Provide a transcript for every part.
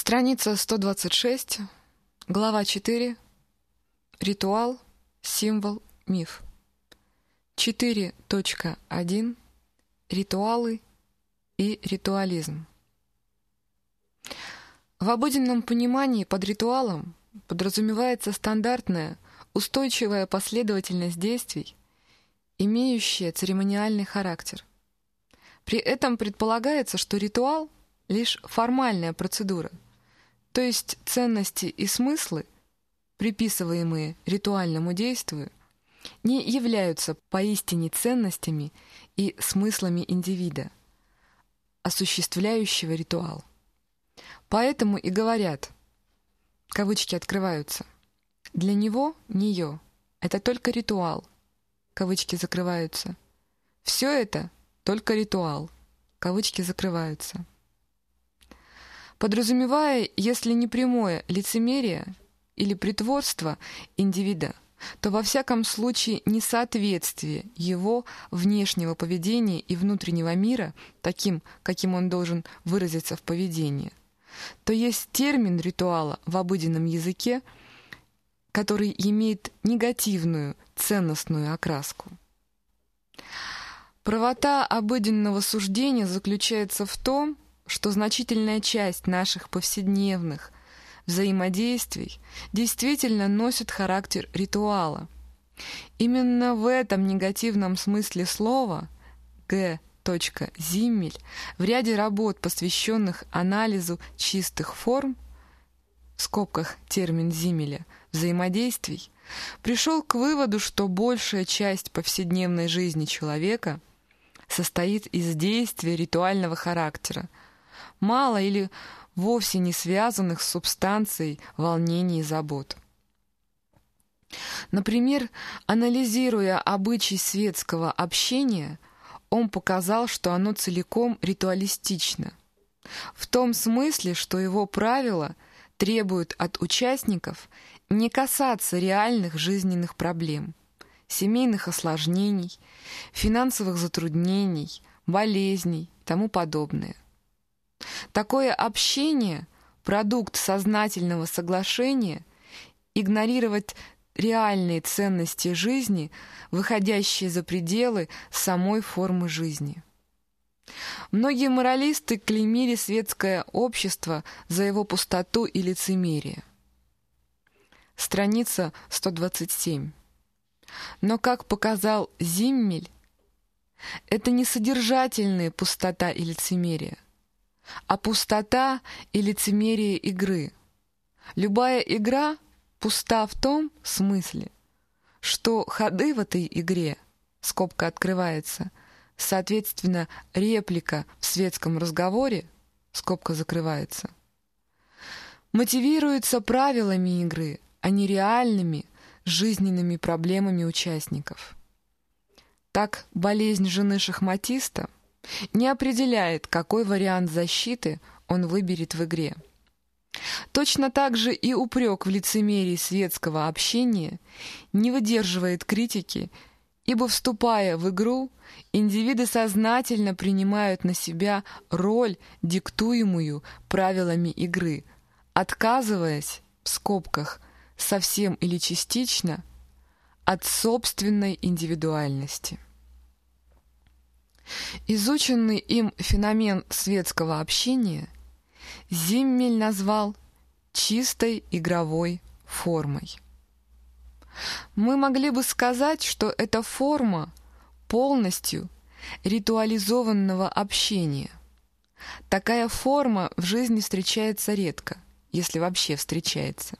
Страница 126, глава 4, ритуал, символ, миф. 4.1. Ритуалы и ритуализм. В обыденном понимании под ритуалом подразумевается стандартная, устойчивая последовательность действий, имеющая церемониальный характер. При этом предполагается, что ритуал — лишь формальная процедура — то есть ценности и смыслы, приписываемые ритуальному действию, не являются поистине ценностями и смыслами индивида, осуществляющего ритуал. Поэтому и говорят, кавычки открываются, для него, нее, это только ритуал, кавычки закрываются. Все это только ритуал, кавычки закрываются подразумевая, если не прямое лицемерие или притворство индивида, то во всяком случае несоответствие его внешнего поведения и внутреннего мира таким, каким он должен выразиться в поведении. То есть термин ритуала в обыденном языке, который имеет негативную ценностную окраску. Правота обыденного суждения заключается в том, что значительная часть наших повседневных взаимодействий действительно носит характер ритуала. Именно в этом негативном смысле слова Г. Зиммель в ряде работ, посвященных анализу чистых форм, в скобках термин Зиммеля, взаимодействий, пришел к выводу, что большая часть повседневной жизни человека состоит из действия ритуального характера, мало или вовсе не связанных с субстанцией волнений и забот. Например, анализируя обычай светского общения, он показал, что оно целиком ритуалистично. В том смысле, что его правила требуют от участников не касаться реальных жизненных проблем, семейных осложнений, финансовых затруднений, болезней и тому подобное – Такое общение — продукт сознательного соглашения, игнорировать реальные ценности жизни, выходящие за пределы самой формы жизни. Многие моралисты клеймили светское общество за его пустоту и лицемерие. Страница 127. Но, как показал Зиммель, это не содержательная пустота и лицемерие – а пустота и лицемерие игры. Любая игра пуста в том смысле, что ходы в этой игре, скобка открывается, соответственно, реплика в светском разговоре, скобка закрывается, мотивируются правилами игры, а не реальными жизненными проблемами участников. Так болезнь жены шахматиста — не определяет, какой вариант защиты он выберет в игре. Точно так же и упрек в лицемерии светского общения не выдерживает критики, ибо, вступая в игру, индивиды сознательно принимают на себя роль, диктуемую правилами игры, отказываясь, в скобках, совсем или частично, от собственной индивидуальности. Изученный им феномен светского общения Зиммель назвал чистой игровой формой. Мы могли бы сказать, что это форма полностью ритуализованного общения. Такая форма в жизни встречается редко, если вообще встречается.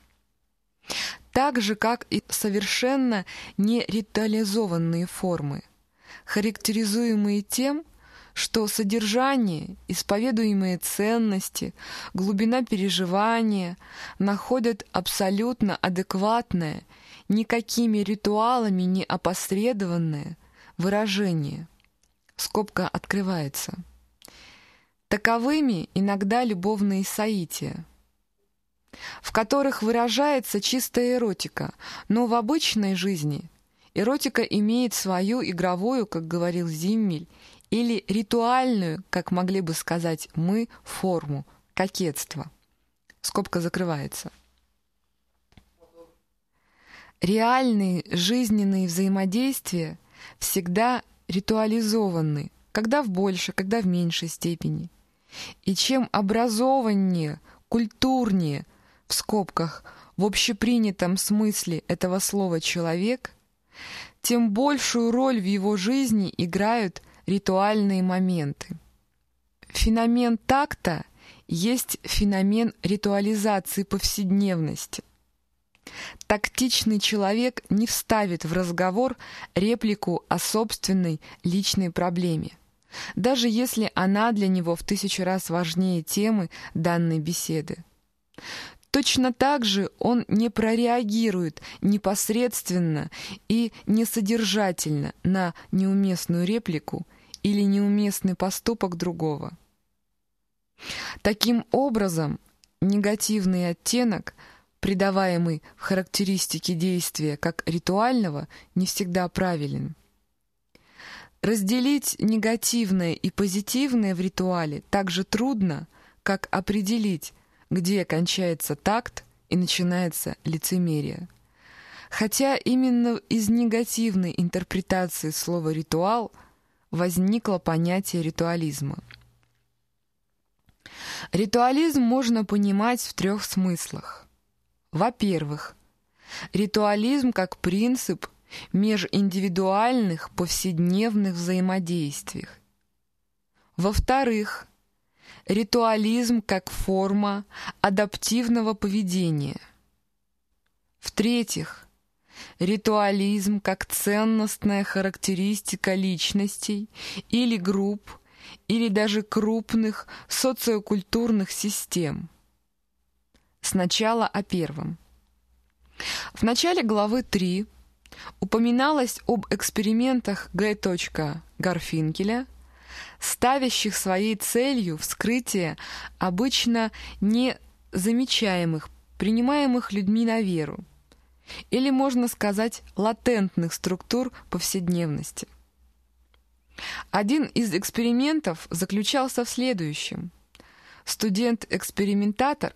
Так же, как и совершенно не ритуализованные формы – характеризуемые тем, что содержание, исповедуемые ценности, глубина переживания находят абсолютно адекватное, никакими ритуалами не опосредованное выражение. Скобка открывается. Таковыми иногда любовные соития, в которых выражается чистая эротика, но в обычной жизни – Эротика имеет свою игровую, как говорил Зиммель, или ритуальную, как могли бы сказать мы, форму – кокетство. скобка закрывается. Реальные жизненные взаимодействия всегда ритуализованы, когда в большей, когда в меньшей степени. И чем образованнее, культурнее, в скобках, в общепринятом смысле этого слова «человек», тем большую роль в его жизни играют ритуальные моменты. Феномен такта есть феномен ритуализации повседневности. Тактичный человек не вставит в разговор реплику о собственной личной проблеме, даже если она для него в тысячу раз важнее темы данной беседы. Точно так же он не прореагирует непосредственно и несодержательно на неуместную реплику или неуместный поступок другого. Таким образом, негативный оттенок, придаваемый в характеристике действия как ритуального, не всегда правилен. Разделить негативное и позитивное в ритуале так же трудно, как определить, где кончается такт и начинается лицемерие. Хотя именно из негативной интерпретации слова «ритуал» возникло понятие ритуализма. Ритуализм можно понимать в трех смыслах. Во-первых, ритуализм как принцип межиндивидуальных повседневных взаимодействиях. Во-вторых, ритуализм как форма адаптивного поведения. В-третьих, ритуализм как ценностная характеристика личностей или групп, или даже крупных социокультурных систем. Сначала о первом. В начале главы 3 упоминалось об экспериментах Г. Гарфинкеля – ставящих своей целью вскрытие обычно незамечаемых, принимаемых людьми на веру, или, можно сказать, латентных структур повседневности. Один из экспериментов заключался в следующем. Студент-экспериментатор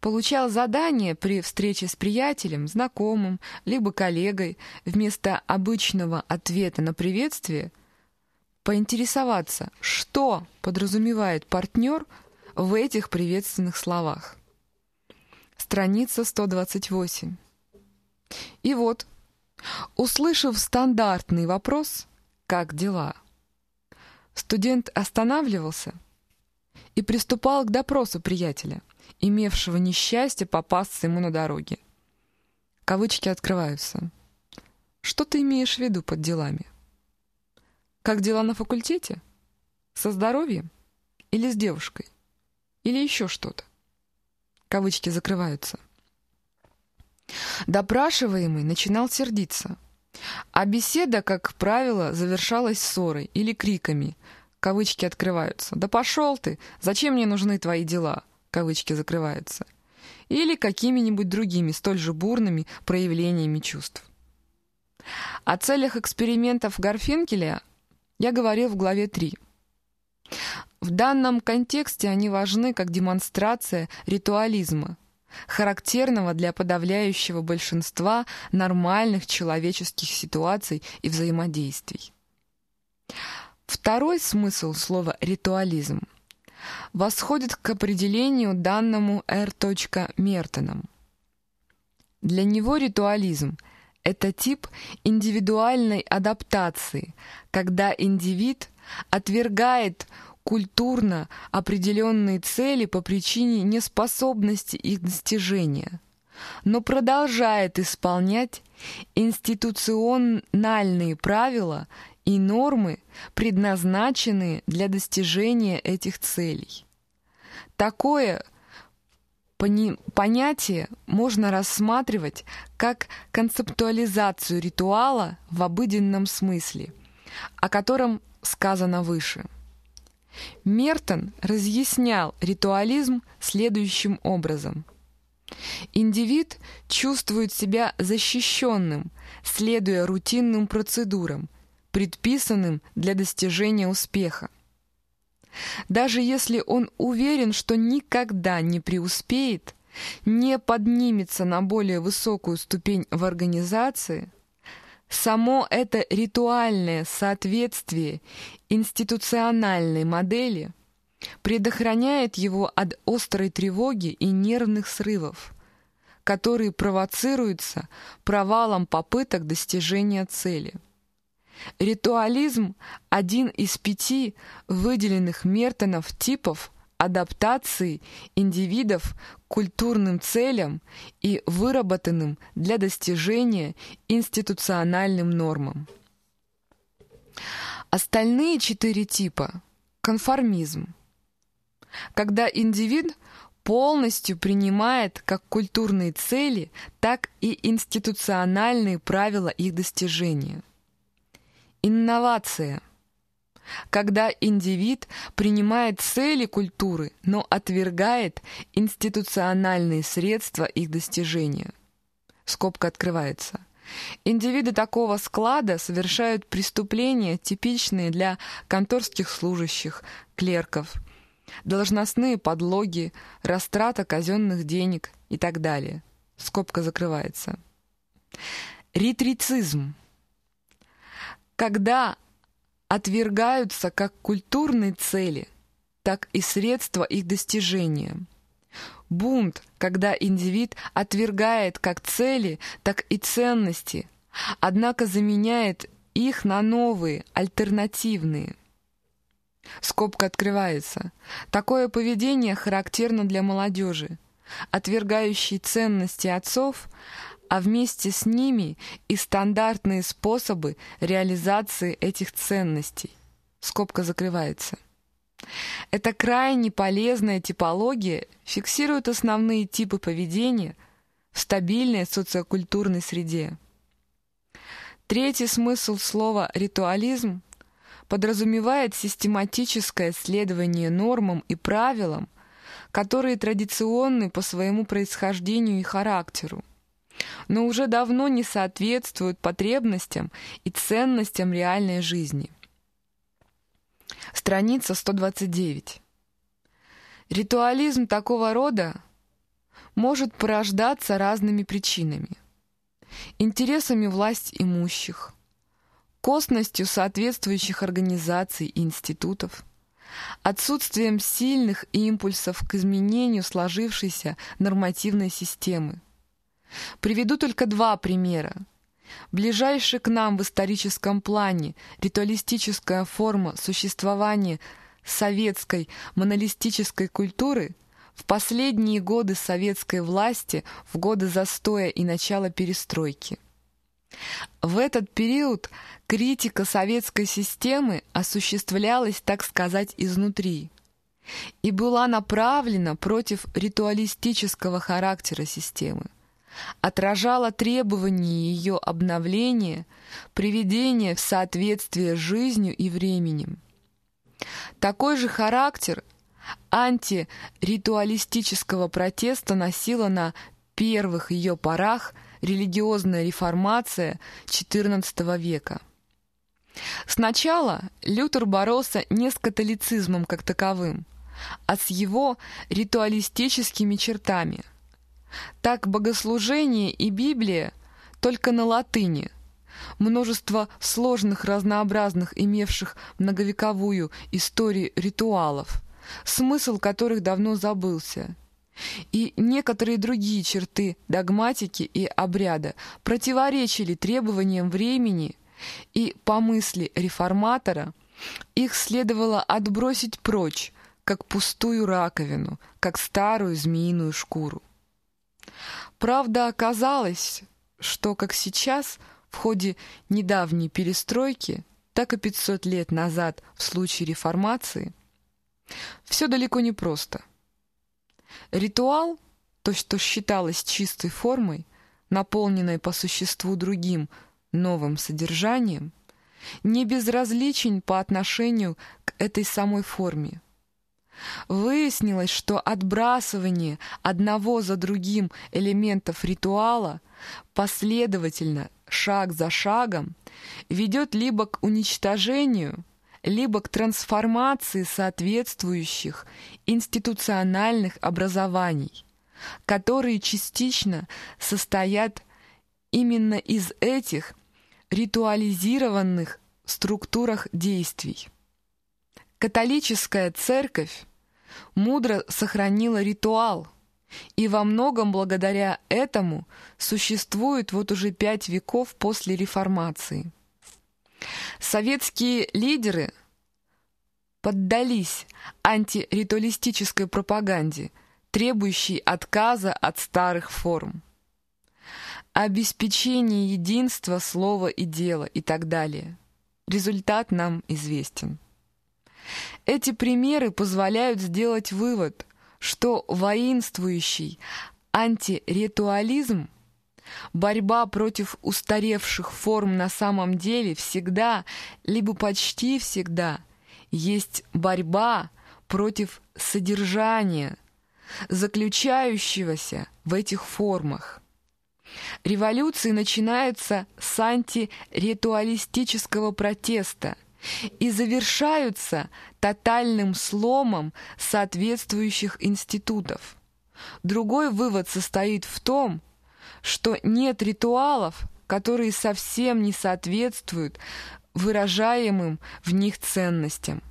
получал задание при встрече с приятелем, знакомым, либо коллегой вместо обычного ответа на приветствие – поинтересоваться, что подразумевает партнер в этих приветственных словах. Страница 128. И вот, услышав стандартный вопрос «Как дела?», студент останавливался и приступал к допросу приятеля, имевшего несчастье попасться ему на дороге. Кавычки открываются. Что ты имеешь в виду под делами? Как дела на факультете? Со здоровьем? Или с девушкой? Или еще что-то? Кавычки закрываются. Допрашиваемый начинал сердиться, а беседа, как правило, завершалась ссорой или криками. Кавычки открываются. «Да пошел ты! Зачем мне нужны твои дела?» Кавычки закрываются. Или какими-нибудь другими, столь же бурными проявлениями чувств. О целях экспериментов Гарфинкеля я говорил в главе 3. В данном контексте они важны как демонстрация ритуализма, характерного для подавляющего большинства нормальных человеческих ситуаций и взаимодействий. Второй смысл слова «ритуализм» восходит к определению данному Р. Мертоном. Для него ритуализм — это тип индивидуальной адаптации, когда индивид отвергает культурно определенные цели по причине неспособности их достижения, но продолжает исполнять институциональные правила и нормы, предназначенные для достижения этих целей. Такое понятие можно рассматривать как концептуализацию ритуала в обыденном смысле, о котором сказано выше. Мертон разъяснял ритуализм следующим образом. Индивид чувствует себя защищенным, следуя рутинным процедурам, предписанным для достижения успеха. Даже если он уверен, что никогда не преуспеет, не поднимется на более высокую ступень в организации, само это ритуальное соответствие институциональной модели предохраняет его от острой тревоги и нервных срывов, которые провоцируются провалом попыток достижения цели. Ритуализм – один из пяти выделенных Мертонов типов адаптации индивидов к культурным целям и выработанным для достижения институциональным нормам. Остальные четыре типа – конформизм, когда индивид полностью принимает как культурные цели, так и институциональные правила их достижения. Инновация – когда индивид принимает цели культуры, но отвергает институциональные средства их достижения. Скобка открывается. Индивиды такого склада совершают преступления, типичные для конторских служащих, клерков, должностные подлоги, растрата казенных денег и так далее. Скобка закрывается. Ритрицизм. Когда отвергаются как культурные цели, так и средства их достижения. Бунт, когда индивид отвергает как цели, так и ценности, однако заменяет их на новые, альтернативные. Скобка открывается. Такое поведение характерно для молодежи, отвергающей ценности отцов, а вместе с ними и стандартные способы реализации этих ценностей. Скобка закрывается. Эта крайне полезная типология фиксирует основные типы поведения в стабильной социокультурной среде. Третий смысл слова «ритуализм» подразумевает систематическое следование нормам и правилам, которые традиционны по своему происхождению и характеру но уже давно не соответствуют потребностям и ценностям реальной жизни. Страница 129. Ритуализм такого рода может порождаться разными причинами. Интересами власть имущих, косностью соответствующих организаций и институтов, отсутствием сильных импульсов к изменению сложившейся нормативной системы, Приведу только два примера. Ближайшая к нам в историческом плане ритуалистическая форма существования советской монолистической культуры в последние годы советской власти, в годы застоя и начала перестройки. В этот период критика советской системы осуществлялась, так сказать, изнутри и была направлена против ритуалистического характера системы отражала требования ее обновления, приведения в соответствие с жизнью и временем. Такой же характер антиритуалистического протеста носила на первых ее порах религиозная реформация XIV века. Сначала Лютер боролся не с католицизмом как таковым, а с его ритуалистическими чертами – так богослужение и Библия только на латыни. Множество сложных, разнообразных, имевших многовековую историю ритуалов, смысл которых давно забылся. И некоторые другие черты догматики и обряда противоречили требованиям времени, и, по мысли реформатора, их следовало отбросить прочь, как пустую раковину, как старую змеиную шкуру. Правда, оказалось, что, как сейчас, в ходе недавней перестройки, так и 500 лет назад в случае реформации, все далеко не просто. Ритуал, то, что считалось чистой формой, наполненной по существу другим новым содержанием, не безразличен по отношению к этой самой форме. Выяснилось, что отбрасывание одного за другим элементов ритуала последовательно, шаг за шагом, ведет либо к уничтожению либо к трансформации соответствующих институциональных образований, которые частично состоят именно из этих ритуализированных структурах действий. Католическая церковь мудро сохранила ритуал, и во многом благодаря этому существует вот уже пять веков после реформации. Советские лидеры поддались антиритуалистической пропаганде, требующей отказа от старых форм. Обеспечение единства слова и дела и так далее. Результат нам известен. Эти примеры позволяют сделать вывод, что воинствующий антиритуализм Борьба против устаревших форм на самом деле всегда, либо почти всегда, есть борьба против содержания, заключающегося в этих формах. Революции начинаются с антиритуалистического протеста и завершаются тотальным сломом соответствующих институтов. Другой вывод состоит в том, что нет ритуалов, которые совсем не соответствуют выражаемым в них ценностям.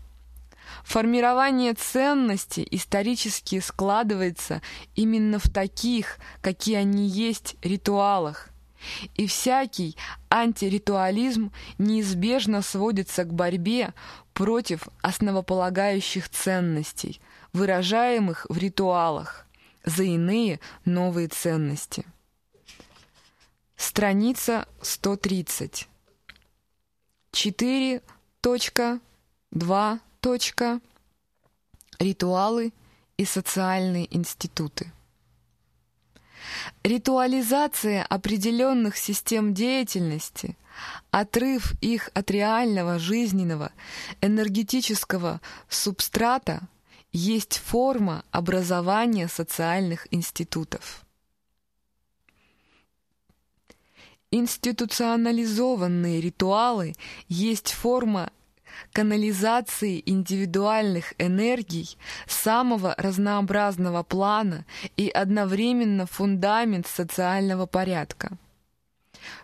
Формирование ценностей исторически складывается именно в таких, какие они есть, ритуалах. И всякий антиритуализм неизбежно сводится к борьбе против основополагающих ценностей, выражаемых в ритуалах, за иные новые ценности. Страница 130. 4.2. Ритуалы и социальные институты. Ритуализация определенных систем деятельности, отрыв их от реального жизненного энергетического субстрата есть форма образования социальных институтов. Институционализованные ритуалы есть форма канализации индивидуальных энергий самого разнообразного плана и одновременно фундамент социального порядка.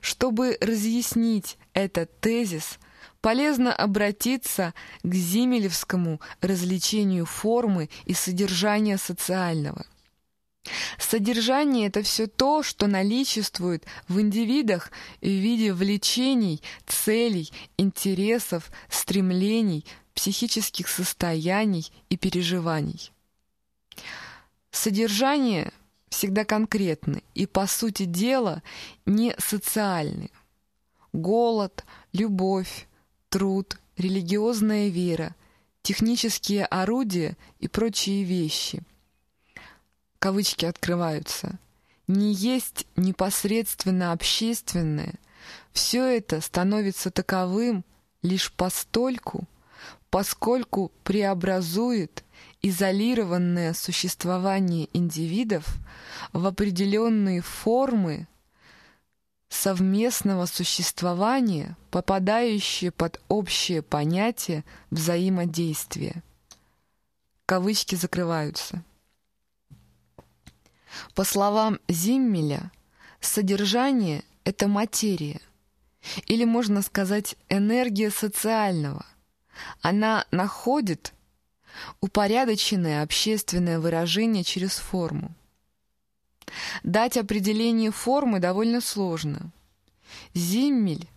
Чтобы разъяснить этот тезис, полезно обратиться к зимелевскому развлечению формы и содержания социального – Содержание — это все то, что наличествует в индивидах в виде влечений, целей, интересов, стремлений, психических состояний и переживаний. Содержание всегда конкретны и, по сути дела, не социальны. Голод, любовь, труд, религиозная вера, технические орудия и прочие вещи — кавычки открываются, не есть непосредственно общественное, все это становится таковым лишь постольку, поскольку преобразует изолированное существование индивидов в определенные формы совместного существования, попадающие под общее понятие взаимодействия. Кавычки закрываются. По словам Зиммеля, содержание — это материя, или, можно сказать, энергия социального. Она находит упорядоченное общественное выражение через форму. Дать определение формы довольно сложно. Зиммель,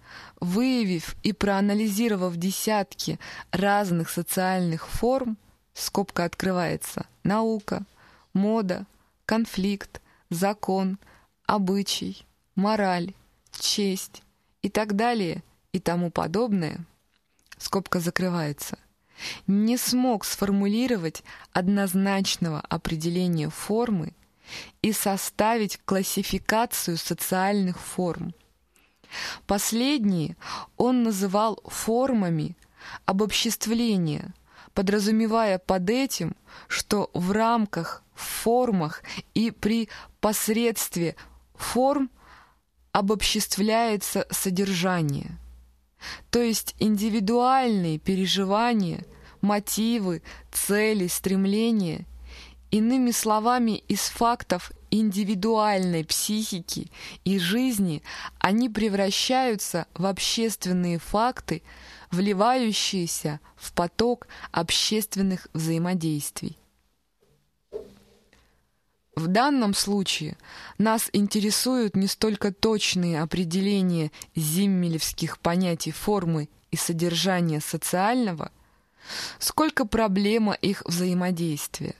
выявив и проанализировав десятки разных социальных форм, скобка открывается, наука, мода, конфликт, закон, обычай, мораль, честь и так далее и тому подобное, скобка закрывается, не смог сформулировать однозначного определения формы и составить классификацию социальных форм. Последние он называл формами обобществления, подразумевая под этим, что в рамках формах и при посредстве форм обобществляется содержание. то есть индивидуальные переживания, мотивы, цели, стремления, иными словами, из фактов индивидуальной психики и жизни они превращаются в общественные факты, вливающиеся в поток общественных взаимодействий. В данном случае нас интересуют не столько точные определения зиммелевских понятий формы и содержания социального, сколько проблема их взаимодействия,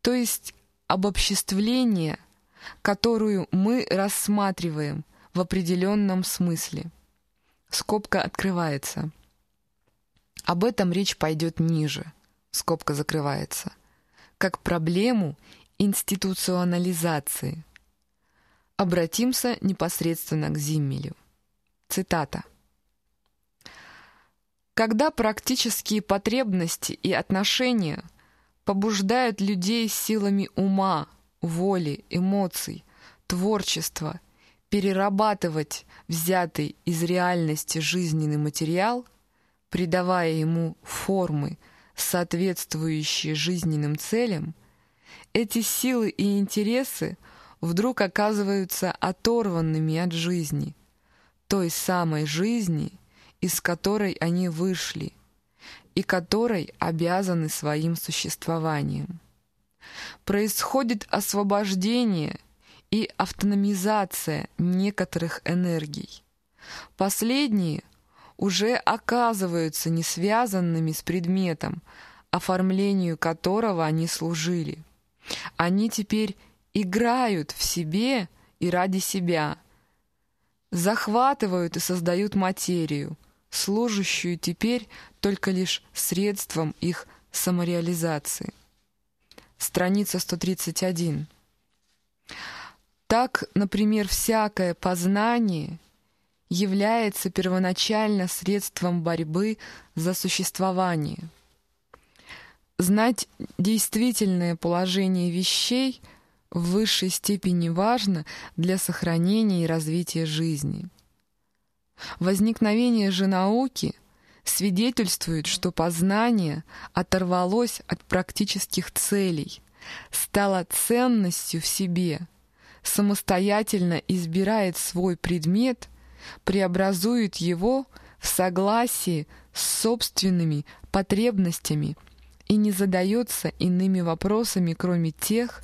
то есть обобществление, которую мы рассматриваем в определенном смысле. Скобка открывается. Об этом речь пойдет ниже. Скобка закрывается. Как проблему институционализации. Обратимся непосредственно к Зиммелю. Цитата. Когда практические потребности и отношения побуждают людей силами ума, воли, эмоций, творчества перерабатывать взятый из реальности жизненный материал, придавая ему формы, соответствующие жизненным целям, эти силы и интересы вдруг оказываются оторванными от жизни, той самой жизни, из которой они вышли, и которой обязаны своим существованием. Происходит освобождение и автономизация некоторых энергий. Последние уже оказываются не связанными с предметом, оформлению которого они служили – они теперь играют в себе и ради себя, захватывают и создают материю, служащую теперь только лишь средством их самореализации. Страница 131. Так, например, всякое познание является первоначально средством борьбы за существование – Знать действительное положение вещей в высшей степени важно для сохранения и развития жизни. Возникновение же науки свидетельствует, что познание оторвалось от практических целей, стало ценностью в себе, самостоятельно избирает свой предмет, преобразует его в согласии с собственными потребностями – и не задается иными вопросами, кроме тех,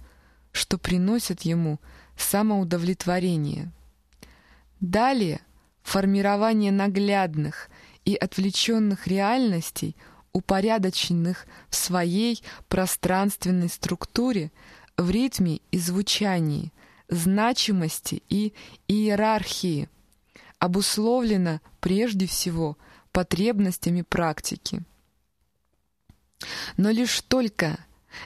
что приносят ему самоудовлетворение. Далее формирование наглядных и отвлеченных реальностей, упорядоченных в своей пространственной структуре, в ритме и звучании, значимости и иерархии, обусловлено прежде всего потребностями практики. Но лишь только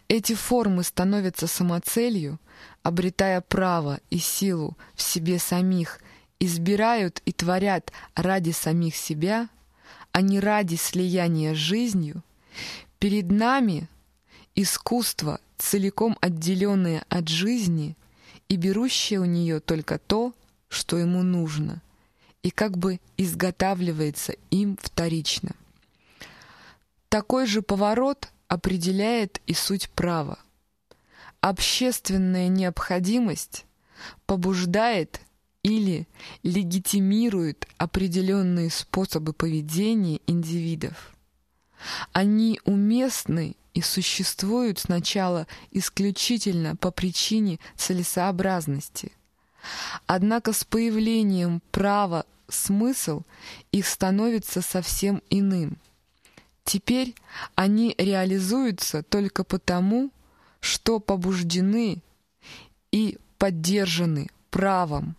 эти формы становятся самоцелью, обретая право и силу в себе самих, избирают и творят ради самих себя, а не ради слияния с жизнью, перед нами искусство, целиком отделенное от жизни и берущее у нее только то, что ему нужно, и как бы изготавливается им вторично. Такой же поворот определяет и суть права. Общественная необходимость побуждает или легитимирует определенные способы поведения индивидов. Они уместны и существуют сначала исключительно по причине целесообразности. Однако с появлением права смысл их становится совсем иным – Теперь они реализуются только потому, что побуждены и поддержаны правом,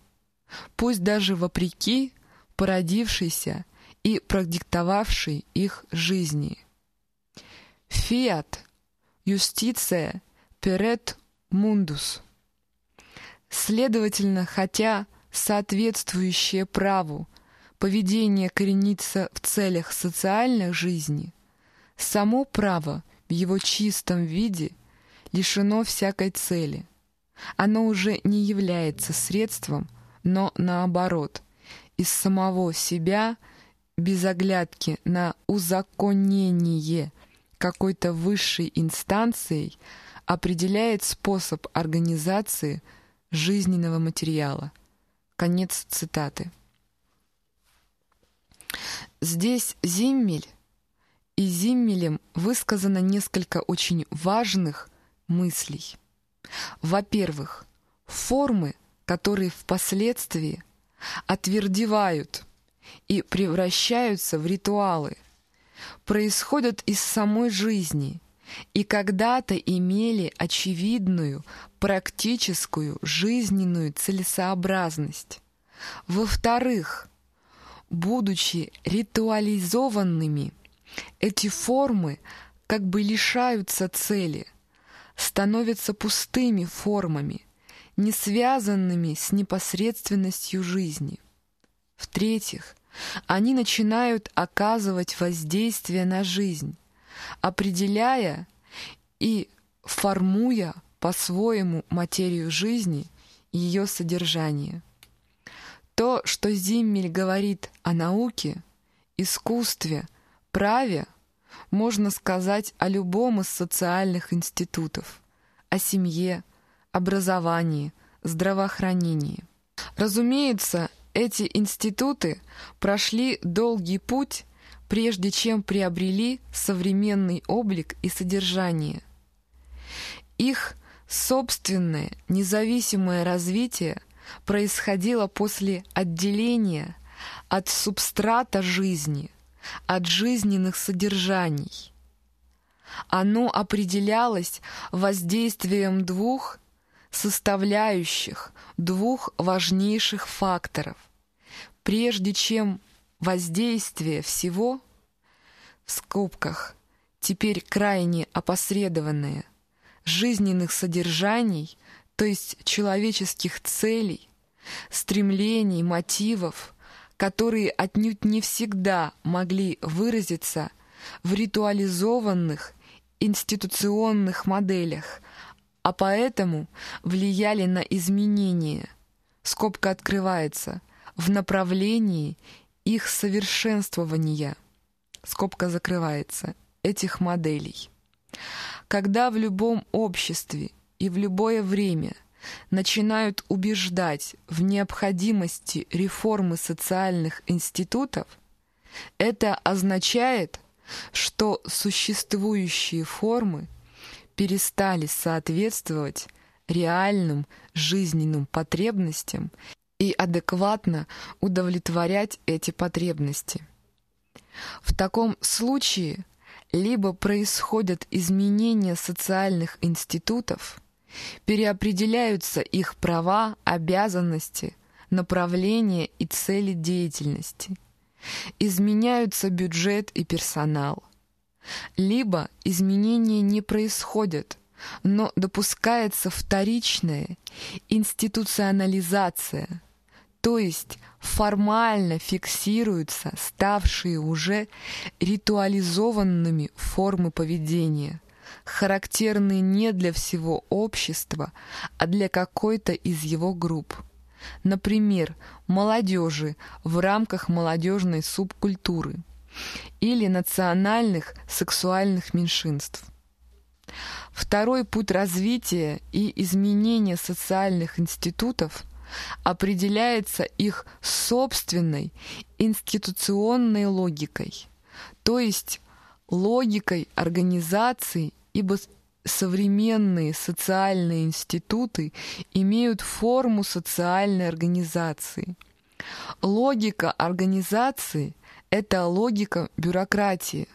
пусть даже вопреки породившейся и продиктовавшей их жизни. Фиат, юстиция, перет мундус. Следовательно, хотя соответствующее праву поведение коренится в целях социальной жизни, само право в его чистом виде лишено всякой цели. Оно уже не является средством, но наоборот, из самого себя без оглядки на узаконение какой-то высшей инстанцией определяет способ организации жизненного материала. Конец цитаты. Здесь Зиммель и Зиммелем высказано несколько очень важных мыслей. Во-первых, формы, которые впоследствии отвердевают и превращаются в ритуалы, происходят из самой жизни и когда-то имели очевидную практическую жизненную целесообразность. Во-вторых, будучи ритуализованными, эти формы как бы лишаются цели, становятся пустыми формами, не связанными с непосредственностью жизни. В-третьих, они начинают оказывать воздействие на жизнь, определяя и формуя по-своему материю жизни и ее содержание. То, что Зиммель говорит о науке, искусстве, праве, можно сказать о любом из социальных институтов, о семье, образовании, здравоохранении. Разумеется, эти институты прошли долгий путь, прежде чем приобрели современный облик и содержание. Их собственное независимое развитие происходило после отделения от субстрата жизни, от жизненных содержаний. Оно определялось воздействием двух составляющих двух важнейших факторов. Прежде чем воздействие всего, в скобках, теперь крайне опосредованное, жизненных содержаний, то есть человеческих целей, стремлений, мотивов, которые отнюдь не всегда могли выразиться в ритуализованных институционных моделях, а поэтому влияли на изменения, скобка открывается, в направлении их совершенствования, скобка закрывается, этих моделей. Когда в любом обществе и в любое время начинают убеждать в необходимости реформы социальных институтов, это означает, что существующие формы перестали соответствовать реальным жизненным потребностям и адекватно удовлетворять эти потребности. В таком случае либо происходят изменения социальных институтов, переопределяются их права, обязанности, направления и цели деятельности, изменяются бюджет и персонал – либо изменения не происходят, но допускается вторичная институционализация, то есть формально фиксируются ставшие уже ритуализованными формы поведения, характерные не для всего общества, а для какой-то из его групп. Например, молодежи в рамках молодежной субкультуры – или национальных сексуальных меньшинств. Второй путь развития и изменения социальных институтов определяется их собственной институционной логикой, то есть логикой организации, ибо современные социальные институты имеют форму социальной организации. Логика организации это логика бюрократии.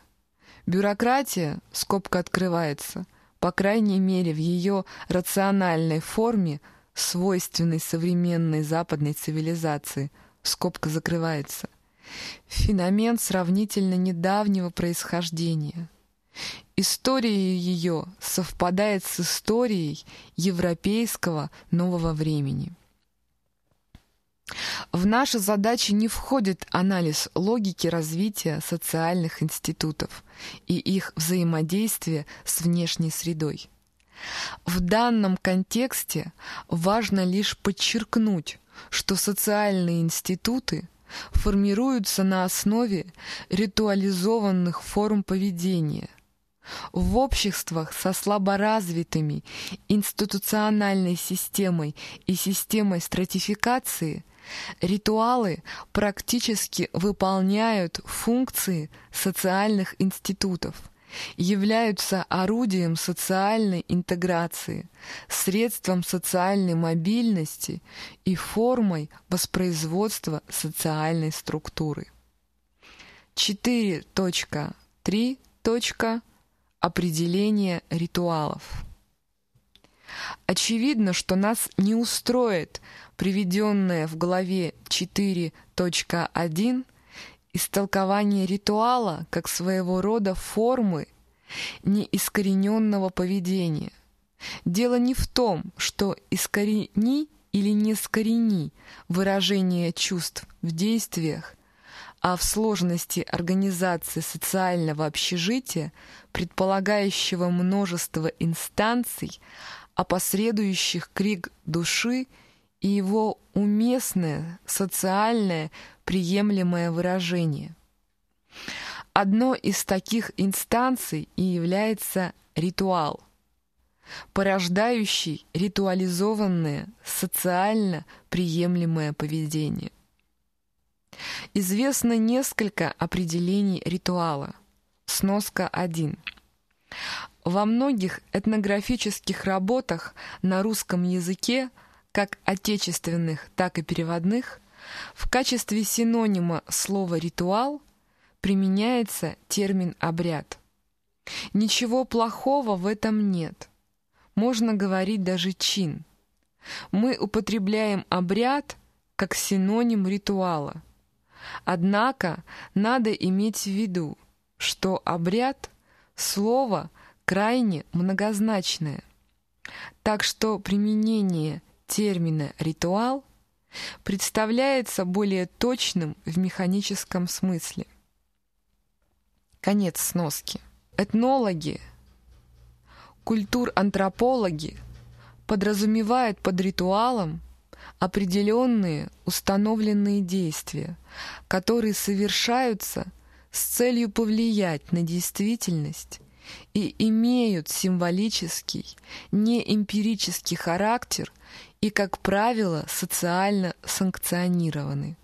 Бюрократия, скобка открывается, по крайней мере в ее рациональной форме, свойственной современной западной цивилизации, скобка закрывается, феномен сравнительно недавнего происхождения. История ее совпадает с историей европейского нового времени. В наши задачи не входит анализ логики развития социальных институтов и их взаимодействия с внешней средой. В данном контексте важно лишь подчеркнуть, что социальные институты формируются на основе ритуализованных форм поведения. В обществах со слаборазвитыми институциональной системой и системой стратификации ритуалы практически выполняют функции социальных институтов – являются орудием социальной интеграции, средством социальной мобильности и формой воспроизводства социальной структуры. 4.3. Определение ритуалов. Очевидно, что нас не устроит приведенное в главе 4.1 истолкование ритуала как своего рода формы неискорененного поведения. Дело не в том, что искорени или не скорени выражение чувств в действиях, а в сложности организации социального общежития, предполагающего множество инстанций, опосредующих крик души и его уместное социальное приемлемое выражение. Одно из таких инстанций и является ритуал, порождающий ритуализованное социально приемлемое поведение. Известно несколько определений ритуала. Сноска 1. Во многих этнографических работах на русском языке, как отечественных, так и переводных, в качестве синонима слова «ритуал» применяется термин «обряд». Ничего плохого в этом нет. Можно говорить даже «чин». Мы употребляем «обряд» как синоним ритуала. Однако надо иметь в виду, что «обряд» — слово крайне многозначное. Так что применение термина «ритуал» представляется более точным в механическом смысле. Конец сноски. Этнологи, культур-антропологи подразумевают под ритуалом определенные установленные действия, которые совершаются с целью повлиять на действительность и имеют символический, неэмпирический характер и, как правило, социально санкционированы.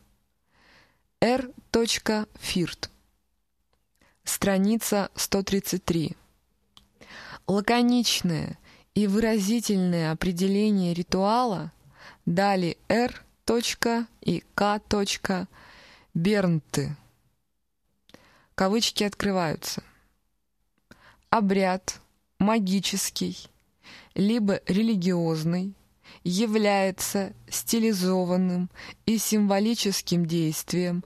R. Фирт. Страница 133. Лаконичное и выразительное определение ритуала дали R. и К. Бернты. Кавычки открываются. Обряд магический, либо религиозный, является стилизованным и символическим действием,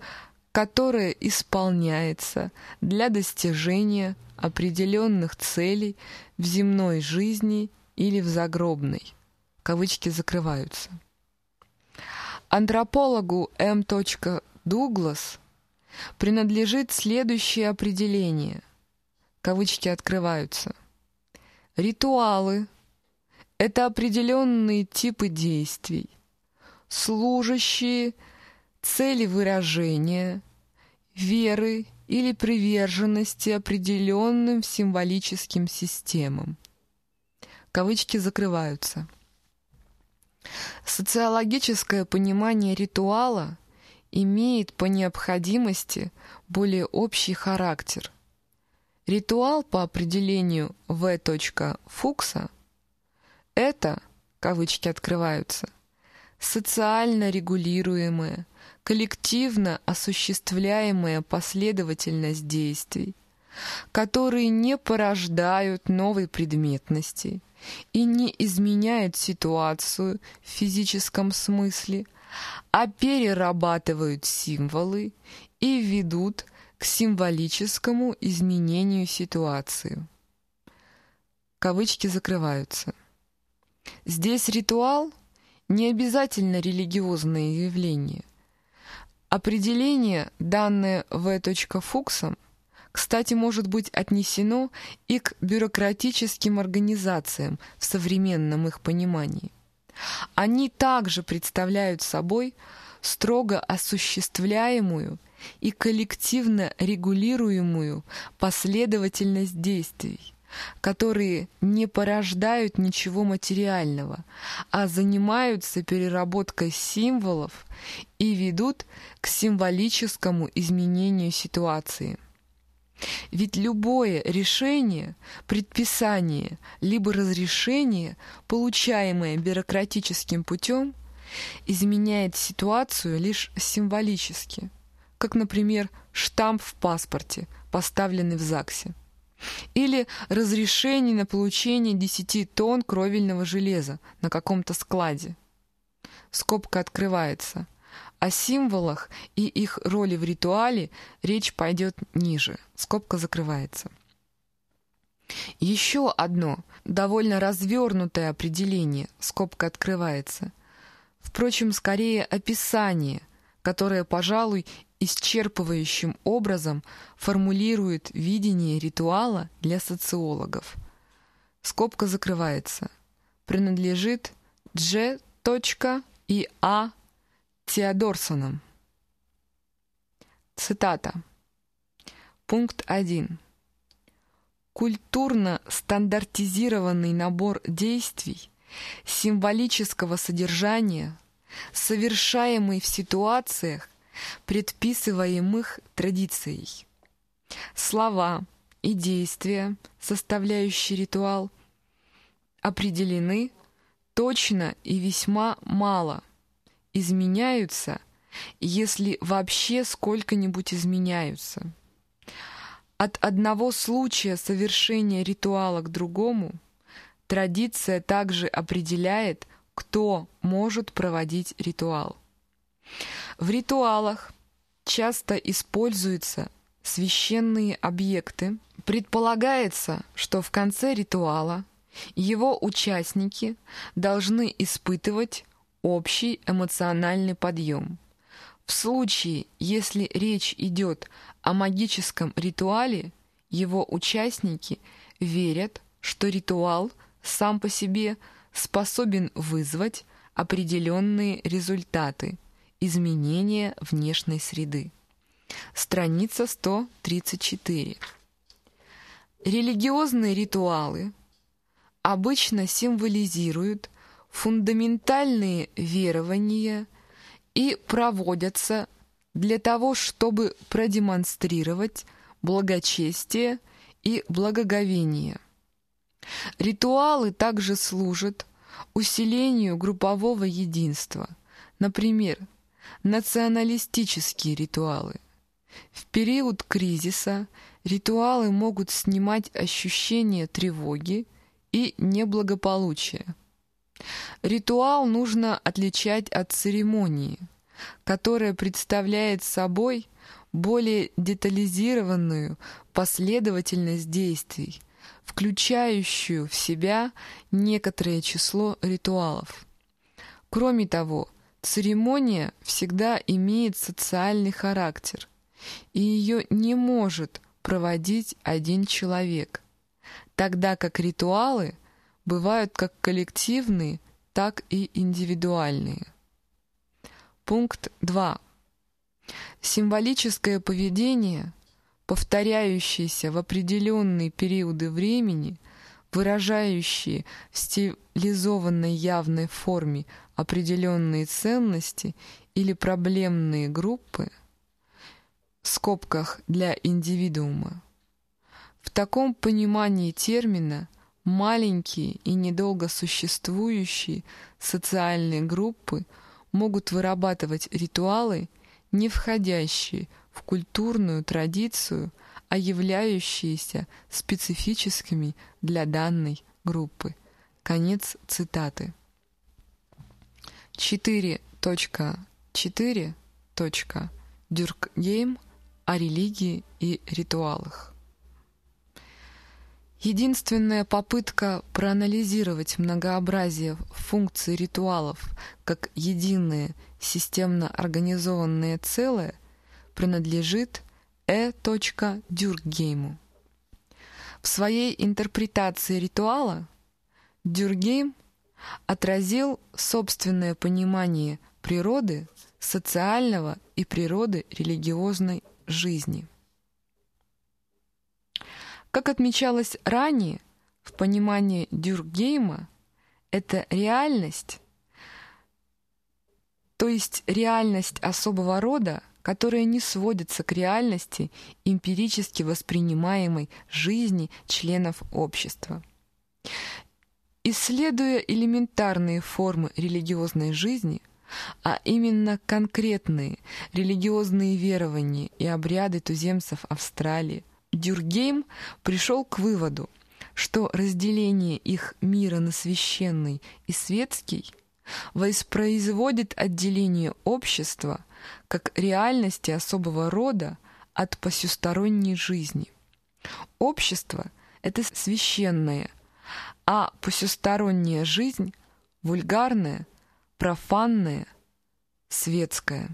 которое исполняется для достижения определенных целей в земной жизни или в загробной. Кавычки закрываются. Антропологу М. Дуглас принадлежит следующее определение. Кавычки открываются. Ритуалы – это определенные типы действий, служащие цели выражения, веры или приверженности определенным символическим системам. Кавычки закрываются. Социологическое понимание ритуала имеет по необходимости более общий характер. Ритуал по определению В. Фукса – это, кавычки открываются, социально регулируемая, коллективно осуществляемая последовательность действий, которые не порождают новой предметности и не изменяют ситуацию в физическом смысле, а перерабатывают символы и ведут к символическому изменению ситуации. Кавычки закрываются. Здесь ритуал — не обязательно религиозное явление. Определение, данное В. Фуксом, кстати, может быть отнесено и к бюрократическим организациям в современном их понимании. Они также представляют собой строго осуществляемую и коллективно регулируемую последовательность действий, которые не порождают ничего материального, а занимаются переработкой символов и ведут к символическому изменению ситуации. Ведь любое решение, предписание либо разрешение, получаемое бюрократическим путем, изменяет ситуацию лишь символически, как, например, штамп в паспорте, поставленный в ЗАГСе, или разрешение на получение 10 тонн кровельного железа на каком-то складе. Скобка открывается – о символах и их роли в ритуале речь пойдет ниже. Скобка закрывается. Еще одно довольно развернутое определение, скобка открывается. Впрочем, скорее описание, которое, пожалуй, исчерпывающим образом формулирует видение ритуала для социологов. Скобка закрывается. Принадлежит Дж. и А. Теодорсоном. Цитата. Пункт 1. Культурно стандартизированный набор действий символического содержания, совершаемый в ситуациях, предписываемых традицией. Слова и действия, составляющие ритуал, определены точно и весьма мало – изменяются, если вообще сколько-нибудь изменяются. От одного случая совершения ритуала к другому традиция также определяет, кто может проводить ритуал. В ритуалах часто используются священные объекты. Предполагается, что в конце ритуала его участники должны испытывать общий эмоциональный подъем. В случае, если речь идет о магическом ритуале, его участники верят, что ритуал сам по себе способен вызвать определенные результаты изменения внешней среды. Страница 134. Религиозные ритуалы обычно символизируют фундаментальные верования и проводятся для того, чтобы продемонстрировать благочестие и благоговение. Ритуалы также служат усилению группового единства, например, националистические ритуалы. В период кризиса ритуалы могут снимать ощущение тревоги и неблагополучия. Ритуал нужно отличать от церемонии, которая представляет собой более детализированную последовательность действий, включающую в себя некоторое число ритуалов. Кроме того, церемония всегда имеет социальный характер, и ее не может проводить один человек, тогда как ритуалы – бывают как коллективные, так и индивидуальные. Пункт 2. Символическое поведение, повторяющееся в определенные периоды времени, выражающие в стилизованной явной форме определенные ценности или проблемные группы, в скобках для индивидуума. В таком понимании термина – Маленькие и недолго существующие социальные группы могут вырабатывать ритуалы, не входящие в культурную традицию, а являющиеся специфическими для данной группы. Конец цитаты. 4.4. Дюркгейм о религии и ритуалах. Единственная попытка проанализировать многообразие функций ритуалов как единое системно организованное целое принадлежит Э. Дюркгейму. В своей интерпретации ритуала Дюркгейм отразил собственное понимание природы социального и природы религиозной жизни. Как отмечалось ранее, в понимании Дюргейма это реальность, то есть реальность особого рода, которая не сводится к реальности эмпирически воспринимаемой жизни членов общества. Исследуя элементарные формы религиозной жизни, а именно конкретные религиозные верования и обряды туземцев Австралии, Дюргейм пришел к выводу, что разделение их мира на священный и светский воспроизводит отделение общества как реальности особого рода от посюсторонней жизни. Общество — это священное, а посюсторонняя жизнь — вульгарная, профанная, светская.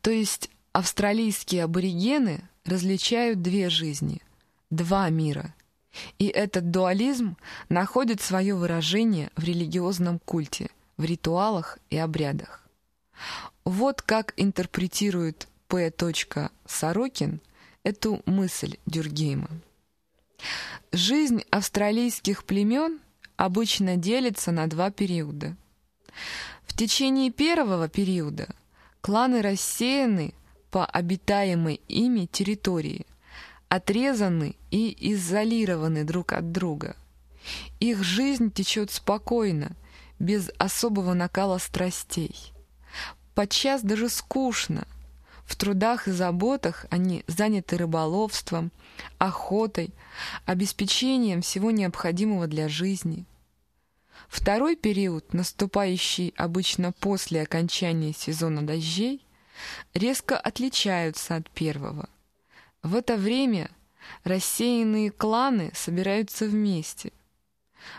То есть австралийские аборигены различают две жизни, два мира. И этот дуализм находит свое выражение в религиозном культе, в ритуалах и обрядах. Вот как интерпретирует П. Сорокин эту мысль Дюргейма. Жизнь австралийских племен обычно делится на два периода. В течение первого периода кланы рассеяны по обитаемой ими территории, отрезаны и изолированы друг от друга. Их жизнь течет спокойно, без особого накала страстей. Подчас даже скучно. В трудах и заботах они заняты рыболовством, охотой, обеспечением всего необходимого для жизни. Второй период, наступающий обычно после окончания сезона дождей, резко отличаются от первого. В это время рассеянные кланы собираются вместе.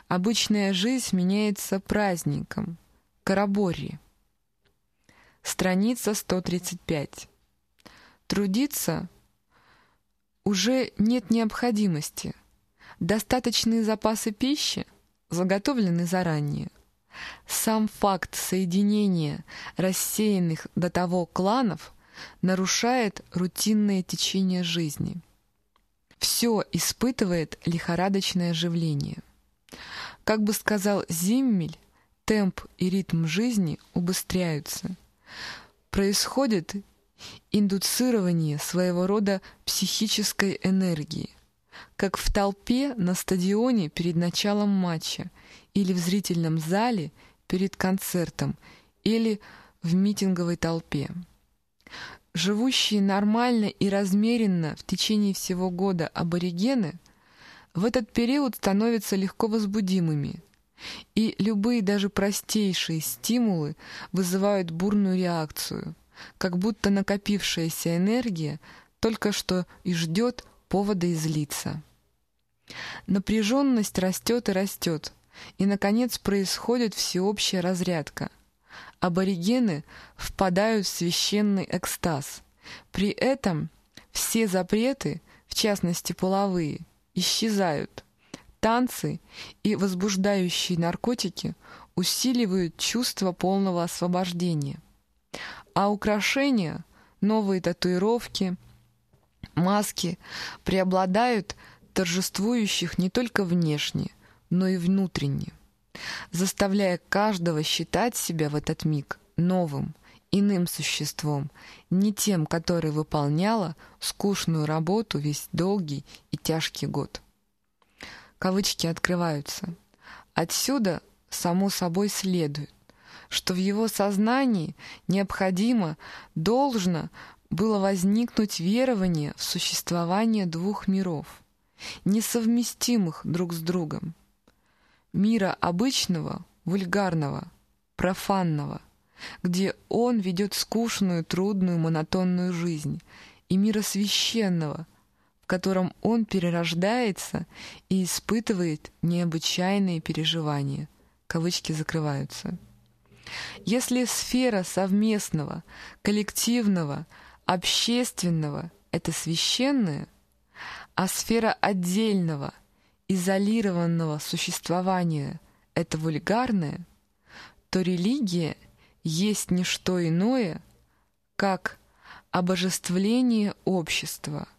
Обычная жизнь меняется праздником, карабори. Страница 135. Трудиться уже нет необходимости. Достаточные запасы пищи заготовлены заранее. Сам факт соединения рассеянных до того кланов нарушает рутинное течение жизни. Все испытывает лихорадочное оживление. Как бы сказал Зиммель, темп и ритм жизни убыстряются. Происходит индуцирование своего рода психической энергии, как в толпе на стадионе перед началом матча или в зрительном зале перед концертом или в митинговой толпе. Живущие нормально и размеренно в течение всего года аборигены в этот период становятся легко возбудимыми, и любые даже простейшие стимулы вызывают бурную реакцию – как будто накопившаяся энергия только что и ждет повода излиться. Напряженность растет и растет, и, наконец, происходит всеобщая разрядка. Аборигены впадают в священный экстаз. При этом все запреты, в частности половые, исчезают. Танцы и возбуждающие наркотики усиливают чувство полного освобождения. А украшения, новые татуировки, маски преобладают торжествующих не только внешне, но и внутренне, заставляя каждого считать себя в этот миг новым, иным существом, не тем, которое выполняло скучную работу весь долгий и тяжкий год. Кавычки открываются. Отсюда, само собой, следует, что в его сознании необходимо, должно было возникнуть верование в существование двух миров, несовместимых друг с другом. Мира обычного, вульгарного, профанного, где он ведет скучную, трудную, монотонную жизнь, и мира священного, в котором он перерождается и испытывает необычайные переживания. Кавычки закрываются. Если сфера совместного, коллективного, общественного — это священное, а сфера отдельного, изолированного существования это вульгарное, то религия есть не что иное, как обожествление общества,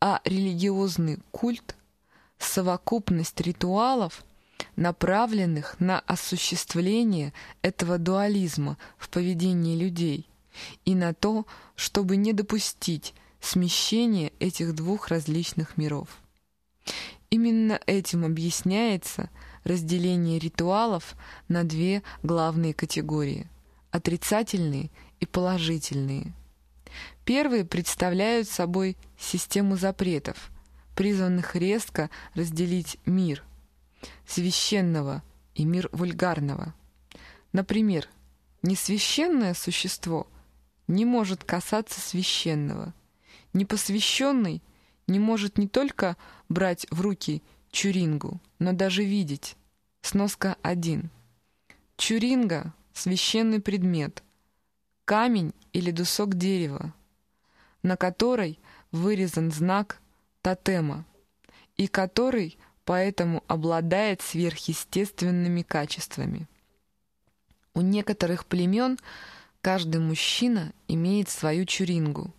а религиозный культ — совокупность ритуалов, направленных на осуществление этого дуализма в поведении людей и на то, чтобы не допустить смещения этих двух различных миров. Именно этим объясняется разделение ритуалов на две главные категории – отрицательные и положительные. Первые представляют собой систему запретов, призванных резко разделить мир священного и мир вульгарного. Например, несвященное существо не может касаться священного, непосвященный не может не только брать в руки чурингу, но даже видеть. Сноска 1. Чуринга — священный предмет, камень или дусок дерева, на которой вырезан знак тотема, и который поэтому обладает сверхъестественными качествами. У некоторых племен каждый мужчина имеет свою чурингу,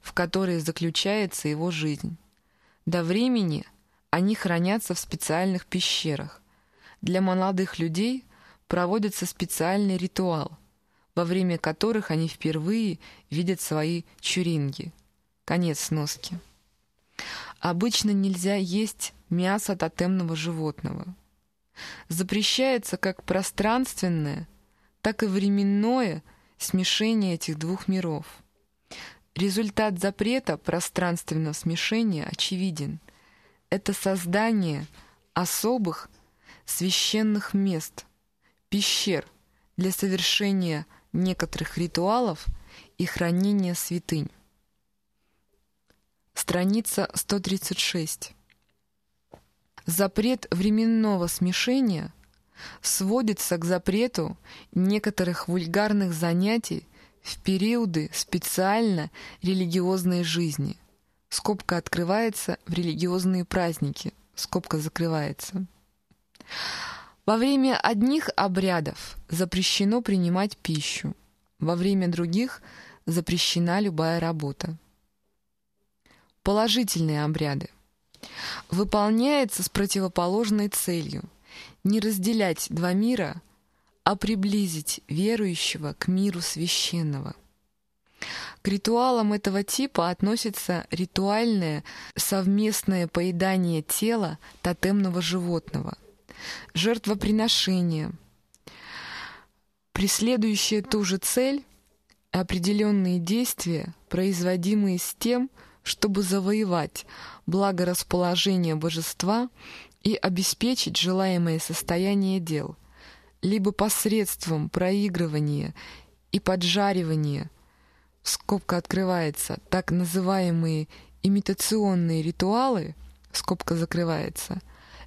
в которой заключается его жизнь. До времени они хранятся в специальных пещерах. Для молодых людей проводится специальный ритуал, во время которых они впервые видят свои чуринги. Конец сноски. Обычно нельзя есть мясо тотемного животного. Запрещается как пространственное, так и временное смешение этих двух миров. Результат запрета пространственного смешения очевиден. Это создание особых священных мест, пещер для совершения некоторых ритуалов и хранения святынь. Страница 136. Запрет временного смешения сводится к запрету некоторых вульгарных занятий в периоды специально религиозной жизни. Скобка открывается в религиозные праздники. Скобка закрывается. Во время одних обрядов запрещено принимать пищу, во время других запрещена любая работа. Положительные обряды. Выполняется с противоположной целью – не разделять два мира – а приблизить верующего к миру священного. К ритуалам этого типа относится ритуальное совместное поедание тела тотемного животного, жертвоприношение, преследующее ту же цель, определенные действия, производимые с тем, чтобы завоевать благорасположение божества и обеспечить желаемое состояние дел – либо посредством проигрывания и поджаривания, скобка открывается, так называемые имитационные ритуалы, скобка закрывается,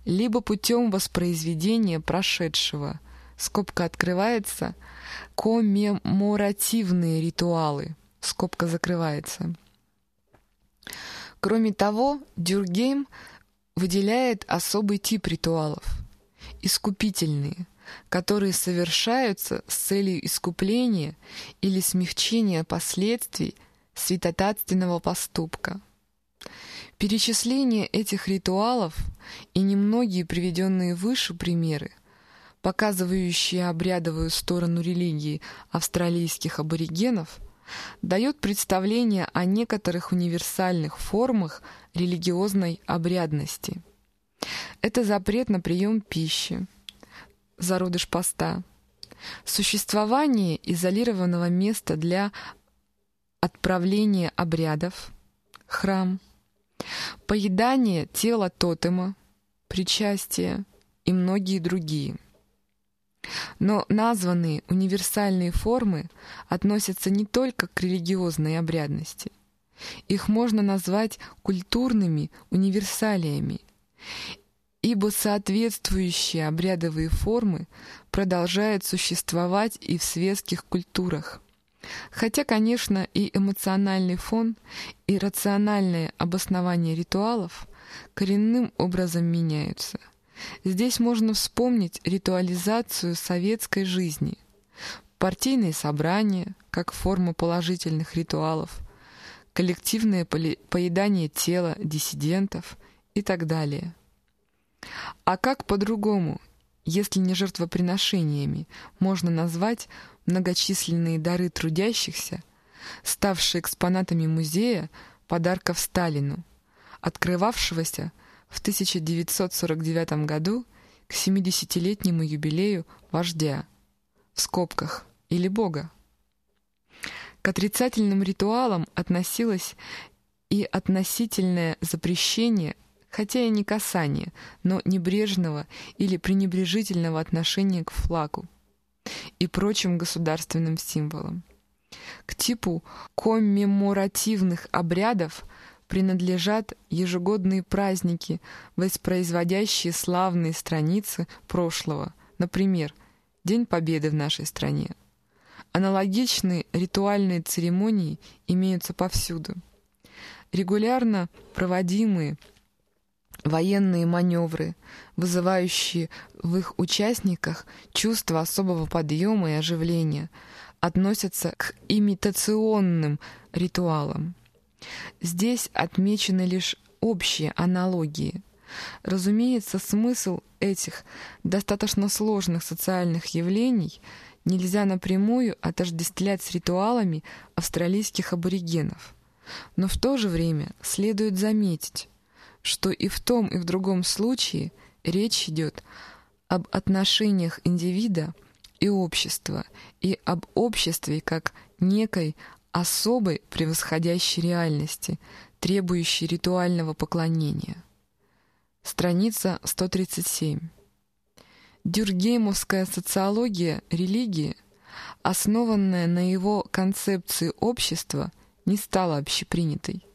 либо путем воспроизведения прошедшего, скобка открывается, коммеморативные ритуалы, скобка закрывается. Кроме того, Дюргейм выделяет особый тип ритуалов – искупительные – которые совершаются с целью искупления или смягчения последствий святотатственного поступка. Перечисление этих ритуалов и немногие приведенные выше примеры, показывающие обрядовую сторону религии австралийских аборигенов, дает представление о некоторых универсальных формах религиозной обрядности. Это запрет на прием пищи, зародыш поста. Существование изолированного места для отправления обрядов, храм, поедание тела тотема, причастие и многие другие. Но названные универсальные формы относятся не только к религиозной обрядности. Их можно назвать культурными универсалиями ибо соответствующие обрядовые формы продолжают существовать и в светских культурах. Хотя, конечно, и эмоциональный фон, и рациональное обоснование ритуалов коренным образом меняются. Здесь можно вспомнить ритуализацию советской жизни, партийные собрания как форма положительных ритуалов, коллективное поедание тела диссидентов и так далее. А как по-другому, если не жертвоприношениями, можно назвать многочисленные дары трудящихся, ставшие экспонатами музея подарков Сталину, открывавшегося в 1949 году к 70-летнему юбилею вождя, в скобках, или Бога. К отрицательным ритуалам относилось и относительное запрещение, хотя и не касание, но небрежного или пренебрежительного отношения к флагу и прочим государственным символам. К типу коммеморативных обрядов принадлежат ежегодные праздники, воспроизводящие славные страницы прошлого, например, День Победы в нашей стране, Аналогичные ритуальные церемонии имеются повсюду. Регулярно проводимые военные маневры, вызывающие в их участниках чувство особого подъема и оживления, относятся к имитационным ритуалам. Здесь отмечены лишь общие аналогии. Разумеется, смысл этих достаточно сложных социальных явлений – нельзя напрямую отождествлять с ритуалами австралийских аборигенов. Но в то же время следует заметить, что и в том, и в другом случае речь идет об отношениях индивида и общества, и об обществе как некой особой превосходящей реальности, требующей ритуального поклонения. Страница 137. Дюргеймовская социология религии, основанная на его концепции общества, не стала общепринятой.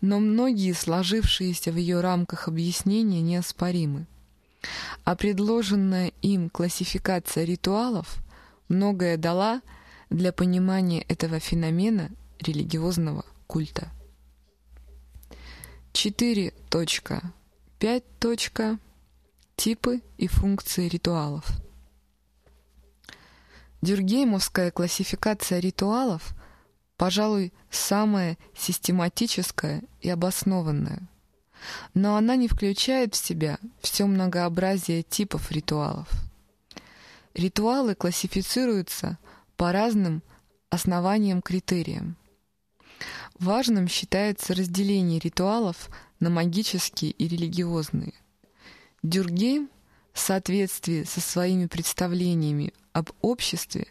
Но многие сложившиеся в ее рамках объяснения неоспоримы. А предложенная им классификация ритуалов многое дала для понимания этого феномена религиозного культа. 4.5. Типы и функции ритуалов. Дюргеймовская классификация ритуалов, пожалуй, самая систематическая и обоснованная. Но она не включает в себя все многообразие типов ритуалов. Ритуалы классифицируются по разным основаниям-критериям. Важным считается разделение ритуалов на магические и религиозные – Дюргейм в соответствии со своими представлениями об обществе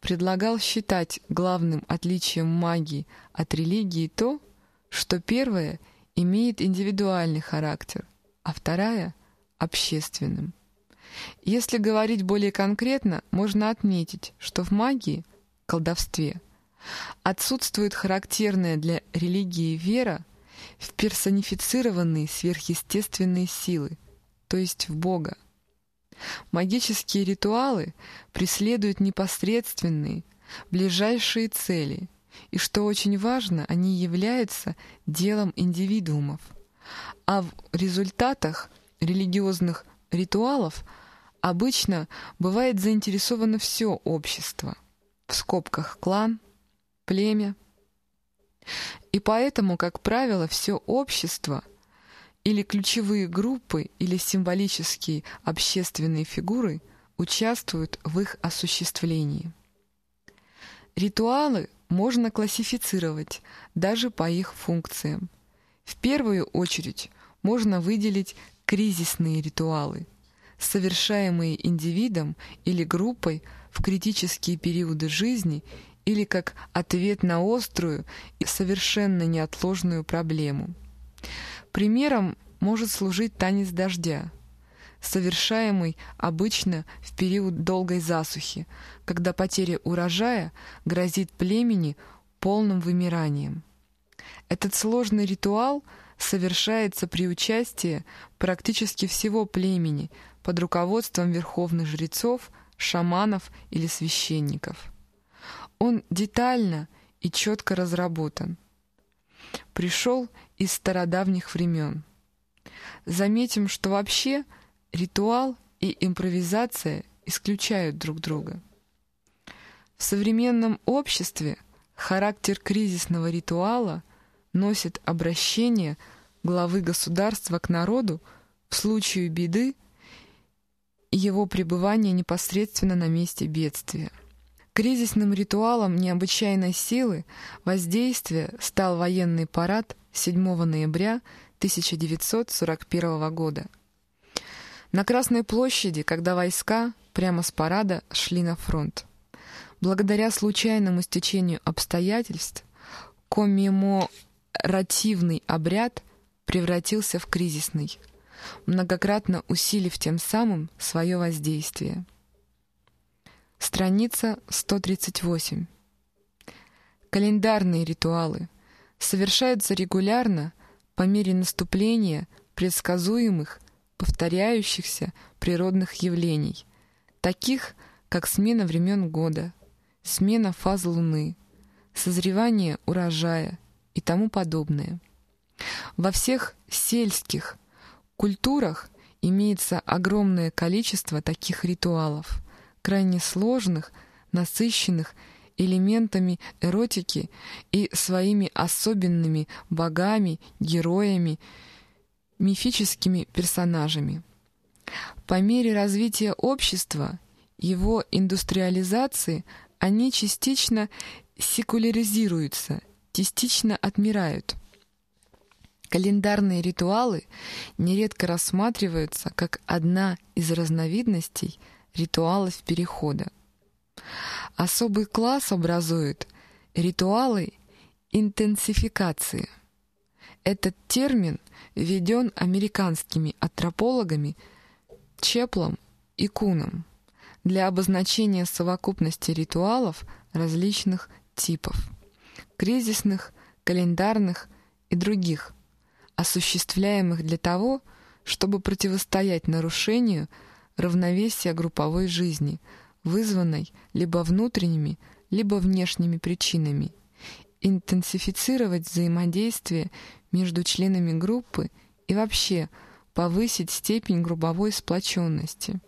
предлагал считать главным отличием магии от религии то, что первая имеет индивидуальный характер, а вторая — общественным. Если говорить более конкретно, можно отметить, что в магии, колдовстве, отсутствует характерная для религии вера в персонифицированные сверхъестественные силы — то есть в Бога. Магические ритуалы преследуют непосредственные, ближайшие цели, и, что очень важно, они являются делом индивидуумов. А в результатах религиозных ритуалов обычно бывает заинтересовано все общество, в скобках клан, племя. И поэтому, как правило, все общество – или ключевые группы или символические общественные фигуры участвуют в их осуществлении. Ритуалы можно классифицировать даже по их функциям. В первую очередь можно выделить кризисные ритуалы, совершаемые индивидом или группой в критические периоды жизни или как ответ на острую и совершенно неотложную проблему. Примером может служить танец дождя, совершаемый обычно в период долгой засухи, когда потеря урожая грозит племени полным вымиранием. Этот сложный ритуал совершается при участии практически всего племени под руководством верховных жрецов, шаманов или священников. Он детально и четко разработан. Пришел из стародавних времен. Заметим, что вообще ритуал и импровизация исключают друг друга. В современном обществе характер кризисного ритуала носит обращение главы государства к народу в случае беды и его пребывания непосредственно на месте бедствия. Кризисным ритуалом необычайной силы воздействия стал военный парад 7 ноября 1941 года. На Красной площади, когда войска прямо с парада шли на фронт. Благодаря случайному стечению обстоятельств коммеморативный обряд превратился в кризисный, многократно усилив тем самым свое воздействие. Страница 138. Календарные ритуалы совершаются регулярно по мере наступления предсказуемых, повторяющихся природных явлений, таких как смена времен года, смена фаз Луны, созревание урожая и тому подобное. Во всех сельских культурах имеется огромное количество таких ритуалов, крайне сложных, насыщенных элементами эротики и своими особенными богами, героями, мифическими персонажами. По мере развития общества, его индустриализации, они частично секуляризируются, частично отмирают. Календарные ритуалы нередко рассматриваются как одна из разновидностей ритуалов перехода. Особый класс образуют ритуалы интенсификации. Этот термин введен американскими антропологами Чеплом и Куном для обозначения совокупности ритуалов различных типов – кризисных, календарных и других, осуществляемых для того, чтобы противостоять нарушению равновесия групповой жизни, вызванной либо внутренними, либо внешними причинами, интенсифицировать взаимодействие между членами группы и вообще повысить степень групповой сплоченности.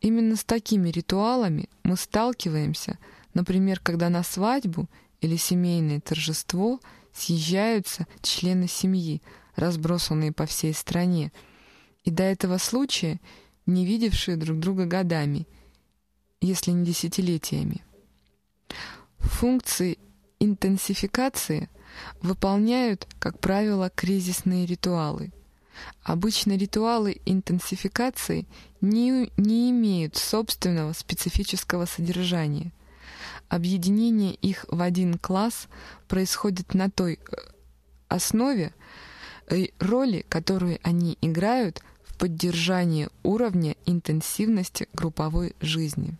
Именно с такими ритуалами мы сталкиваемся, например, когда на свадьбу или семейное торжество съезжаются члены семьи, разбросанные по всей стране, и до этого случая не видевшие друг друга годами, если не десятилетиями. Функции интенсификации выполняют, как правило, кризисные ритуалы. Обычно ритуалы интенсификации не, не имеют собственного специфического содержания. Объединение их в один класс происходит на той э, основе э, роли, которую они играют поддержании уровня интенсивности групповой жизни.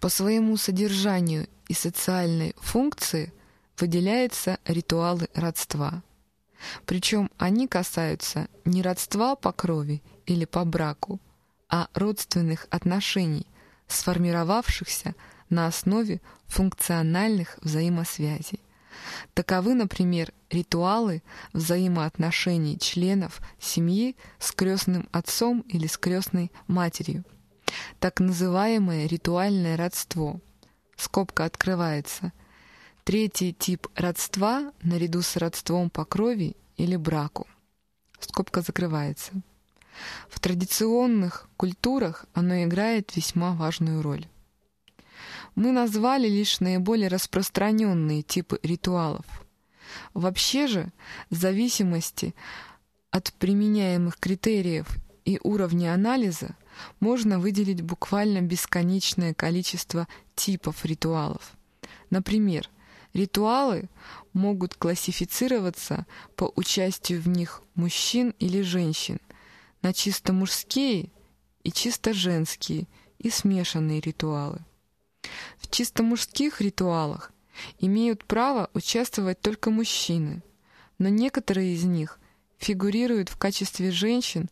По своему содержанию и социальной функции выделяются ритуалы родства. Причем они касаются не родства по крови или по браку, а родственных отношений, сформировавшихся на основе функциональных взаимосвязей. Таковы, например, ритуалы взаимоотношений членов семьи с крестным отцом или с крестной матерью. Так называемое ритуальное родство. Скобка открывается. Третий тип родства наряду с родством по крови или браку. Скобка закрывается. В традиционных культурах оно играет весьма важную роль. Мы назвали лишь наиболее распространенные типы ритуалов. Вообще же, в зависимости от применяемых критериев и уровня анализа, можно выделить буквально бесконечное количество типов ритуалов. Например, ритуалы могут классифицироваться по участию в них мужчин или женщин на чисто мужские и чисто женские и смешанные ритуалы. В чисто мужских ритуалах имеют право участвовать только мужчины, но некоторые из них фигурируют в качестве женщин,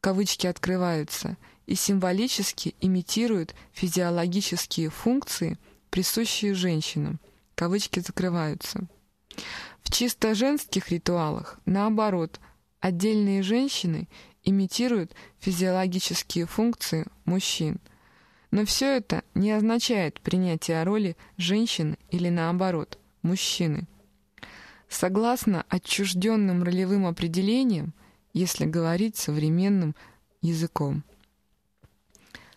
кавычки открываются, и символически имитируют физиологические функции, присущие женщинам, кавычки закрываются. В чисто женских ритуалах, наоборот, отдельные женщины имитируют физиологические функции мужчин. Но все это не означает принятие роли женщины или наоборот, мужчины. Согласно отчужденным ролевым определениям, если говорить современным языком.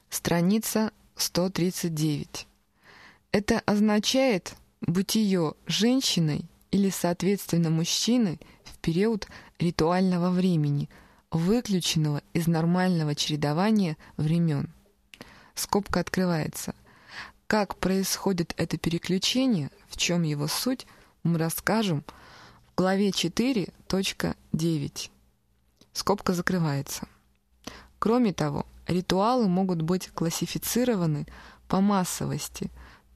Страница 139. Это означает бытие женщиной или, соответственно, мужчиной в период ритуального времени, выключенного из нормального чередования времен. Скобка открывается. Как происходит это переключение, в чем его суть, мы расскажем в главе 4.9. Скобка закрывается. Кроме того, ритуалы могут быть классифицированы по массовости,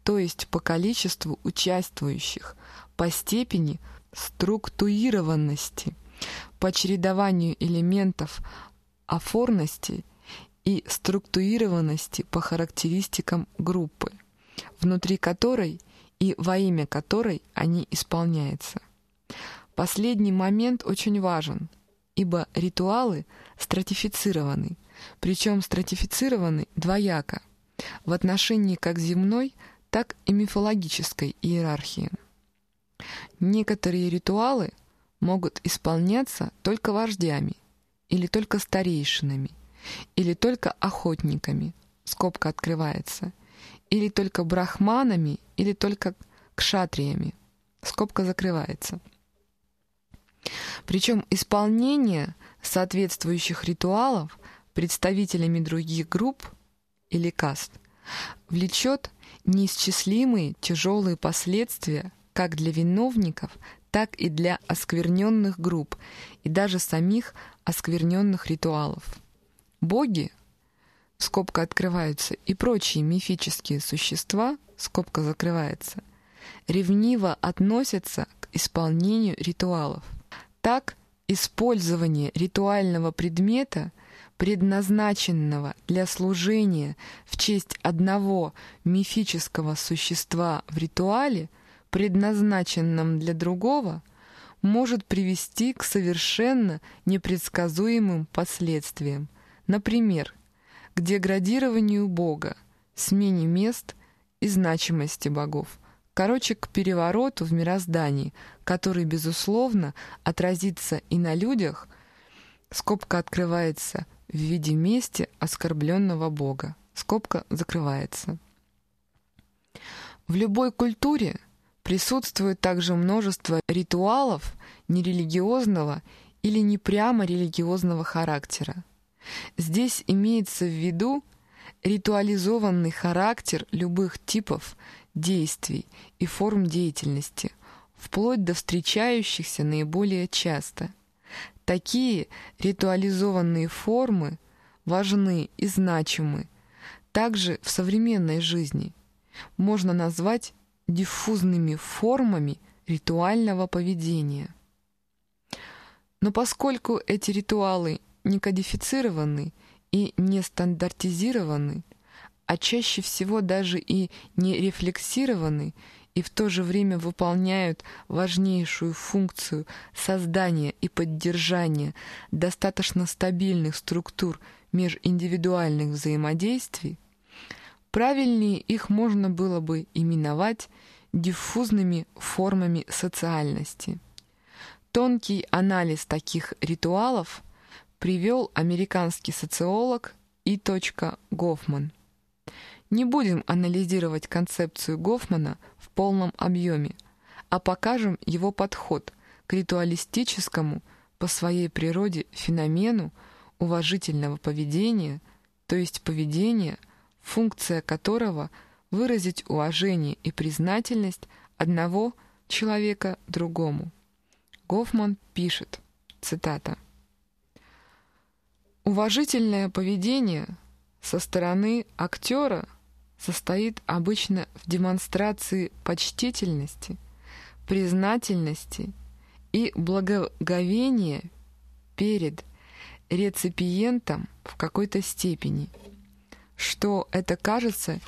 то есть по количеству участвующих, по степени структурированности, по чередованию элементов афорности и структурированности по характеристикам группы, внутри которой и во имя которой они исполняются. Последний момент очень важен, ибо ритуалы стратифицированы, причем стратифицированы двояко в отношении как земной, так и мифологической иерархии. Некоторые ритуалы могут исполняться только вождями, или только старейшинами, или только охотниками, скобка открывается, или только брахманами, или только кшатриями, скобка закрывается. Причем исполнение соответствующих ритуалов представителями других групп или каст влечет неисчислимые тяжелые последствия как для виновников, так и для оскверненных групп и даже самих оскверненных ритуалов. Боги, скобка открывается, и прочие мифические существа, скобка закрывается, ревниво относятся к исполнению ритуалов. Так, использование ритуального предмета, предназначенного для служения в честь одного мифического существа в ритуале, предназначенном для другого, может привести к совершенно непредсказуемым последствиям, например, к деградированию Бога, смене мест и значимости богов, короче, к перевороту в мироздании, который, безусловно, отразится и на людях, скобка открывается в виде мести оскорбленного Бога, скобка закрывается. В любой культуре Присутствует также множество ритуалов нерелигиозного или не прямо религиозного характера. Здесь имеется в виду ритуализованный характер любых типов действий и форм деятельности, вплоть до встречающихся наиболее часто. Такие ритуализованные формы важны и значимы также в современной жизни. Можно назвать диффузными формами ритуального поведения. Но поскольку эти ритуалы не кодифицированы и не стандартизированы, а чаще всего даже и не рефлексированы, и в то же время выполняют важнейшую функцию создания и поддержания достаточно стабильных структур межиндивидуальных взаимодействий, Правильнее их можно было бы именовать диффузными формами социальности. Тонкий анализ таких ритуалов привел американский социолог И. Гофман. Не будем анализировать концепцию Гофмана в полном объеме, а покажем его подход к ритуалистическому по своей природе феномену уважительного поведения, то есть поведения – функция которого — выразить уважение и признательность одного человека другому. Гофман пишет, цитата, «Уважительное поведение со стороны актера состоит обычно в демонстрации почтительности, признательности и благоговения перед реципиентом в какой-то степени – что это кажется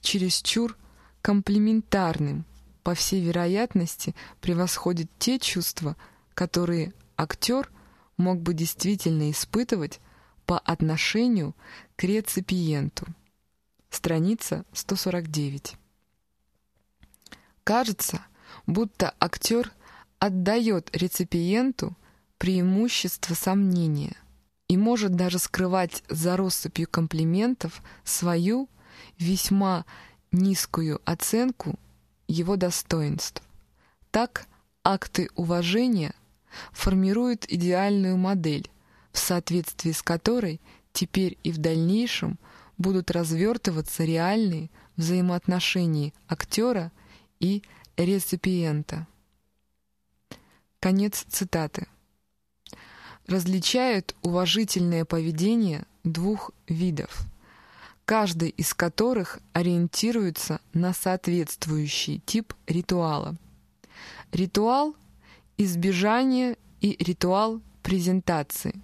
чересчур комплементарным, по всей вероятности превосходит те чувства, которые актер мог бы действительно испытывать по отношению к реципиенту. Страница 149. Кажется, будто актер отдает реципиенту преимущество сомнения и может даже скрывать за россыпью комплиментов свою весьма низкую оценку его достоинств. Так акты уважения формируют идеальную модель, в соответствии с которой теперь и в дальнейшем будут развертываться реальные взаимоотношения актера и реципиента. Конец цитаты. Различают уважительное поведение двух видов, каждый из которых ориентируется на соответствующий тип ритуала. Ритуал избежания и ритуал презентации.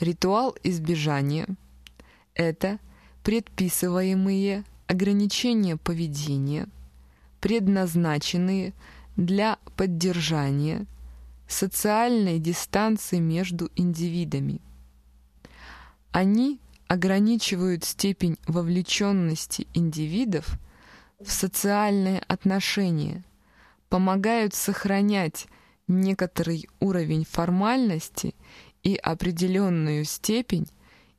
Ритуал избежания – это предписываемые ограничения поведения, предназначенные для поддержания социальной дистанции между индивидами. Они ограничивают степень вовлеченности индивидов в социальные отношения, помогают сохранять некоторый уровень формальности и определенную степень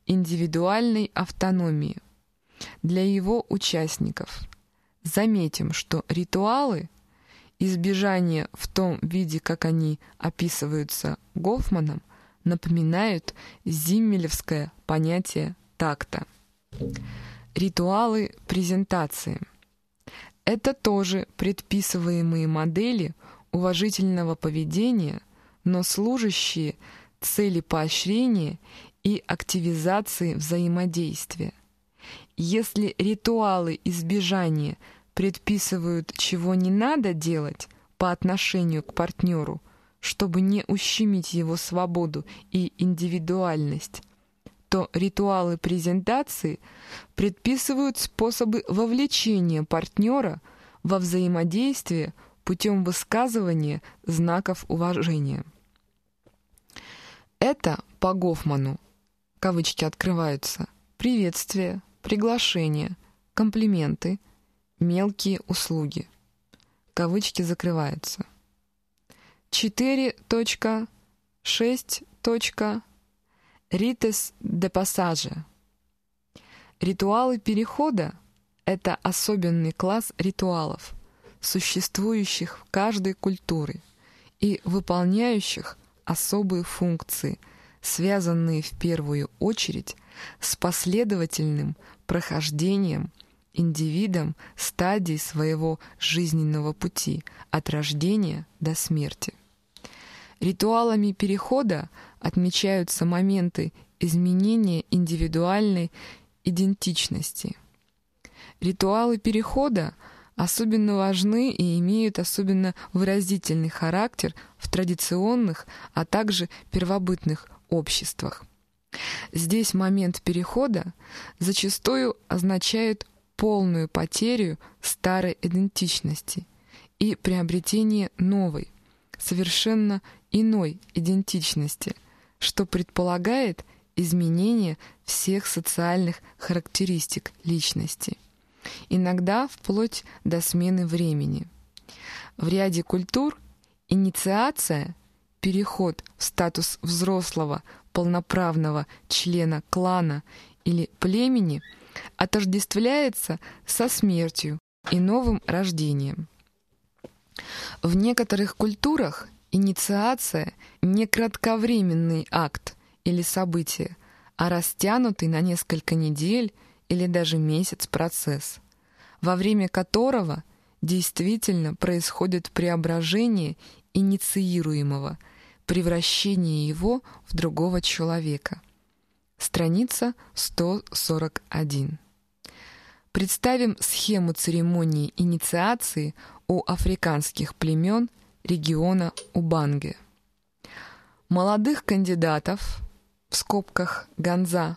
индивидуальной автономии для его участников. Заметим, что ритуалы избежания в том виде, как они описываются Гофманом, напоминают зиммелевское понятие такта. Ритуалы презентации. Это тоже предписываемые модели уважительного поведения, но служащие цели поощрения и активизации взаимодействия. Если ритуалы избежания предписывают, чего не надо делать по отношению к партнеру, чтобы не ущемить его свободу и индивидуальность, то ритуалы презентации предписывают способы вовлечения партнера во взаимодействие путем высказывания знаков уважения. Это по Гофману, кавычки открываются, приветствие, приглашение, комплименты, мелкие услуги. Кавычки закрываются. 4.6. Ритес де пассаже. Ритуалы перехода — это особенный класс ритуалов, существующих в каждой культуре и выполняющих особые функции, связанные в первую очередь с последовательным прохождением индивидом стадий своего жизненного пути от рождения до смерти. Ритуалами перехода отмечаются моменты изменения индивидуальной идентичности. Ритуалы перехода особенно важны и имеют особенно выразительный характер в традиционных, а также первобытных обществах. Здесь момент перехода зачастую означает полную потерю старой идентичности и приобретение новой, совершенно иной идентичности, что предполагает изменение всех социальных характеристик личности, иногда вплоть до смены времени. В ряде культур инициация, переход в статус взрослого полноправного члена клана или племени отождествляется со смертью и новым рождением. В некоторых культурах инициация — не кратковременный акт или событие, а растянутый на несколько недель или даже месяц процесс, во время которого действительно происходит преображение инициируемого, превращение его в другого человека. Страница 141. Представим схему церемонии инициации у африканских племен региона Убанге. Молодых кандидатов, в скобках Ганза,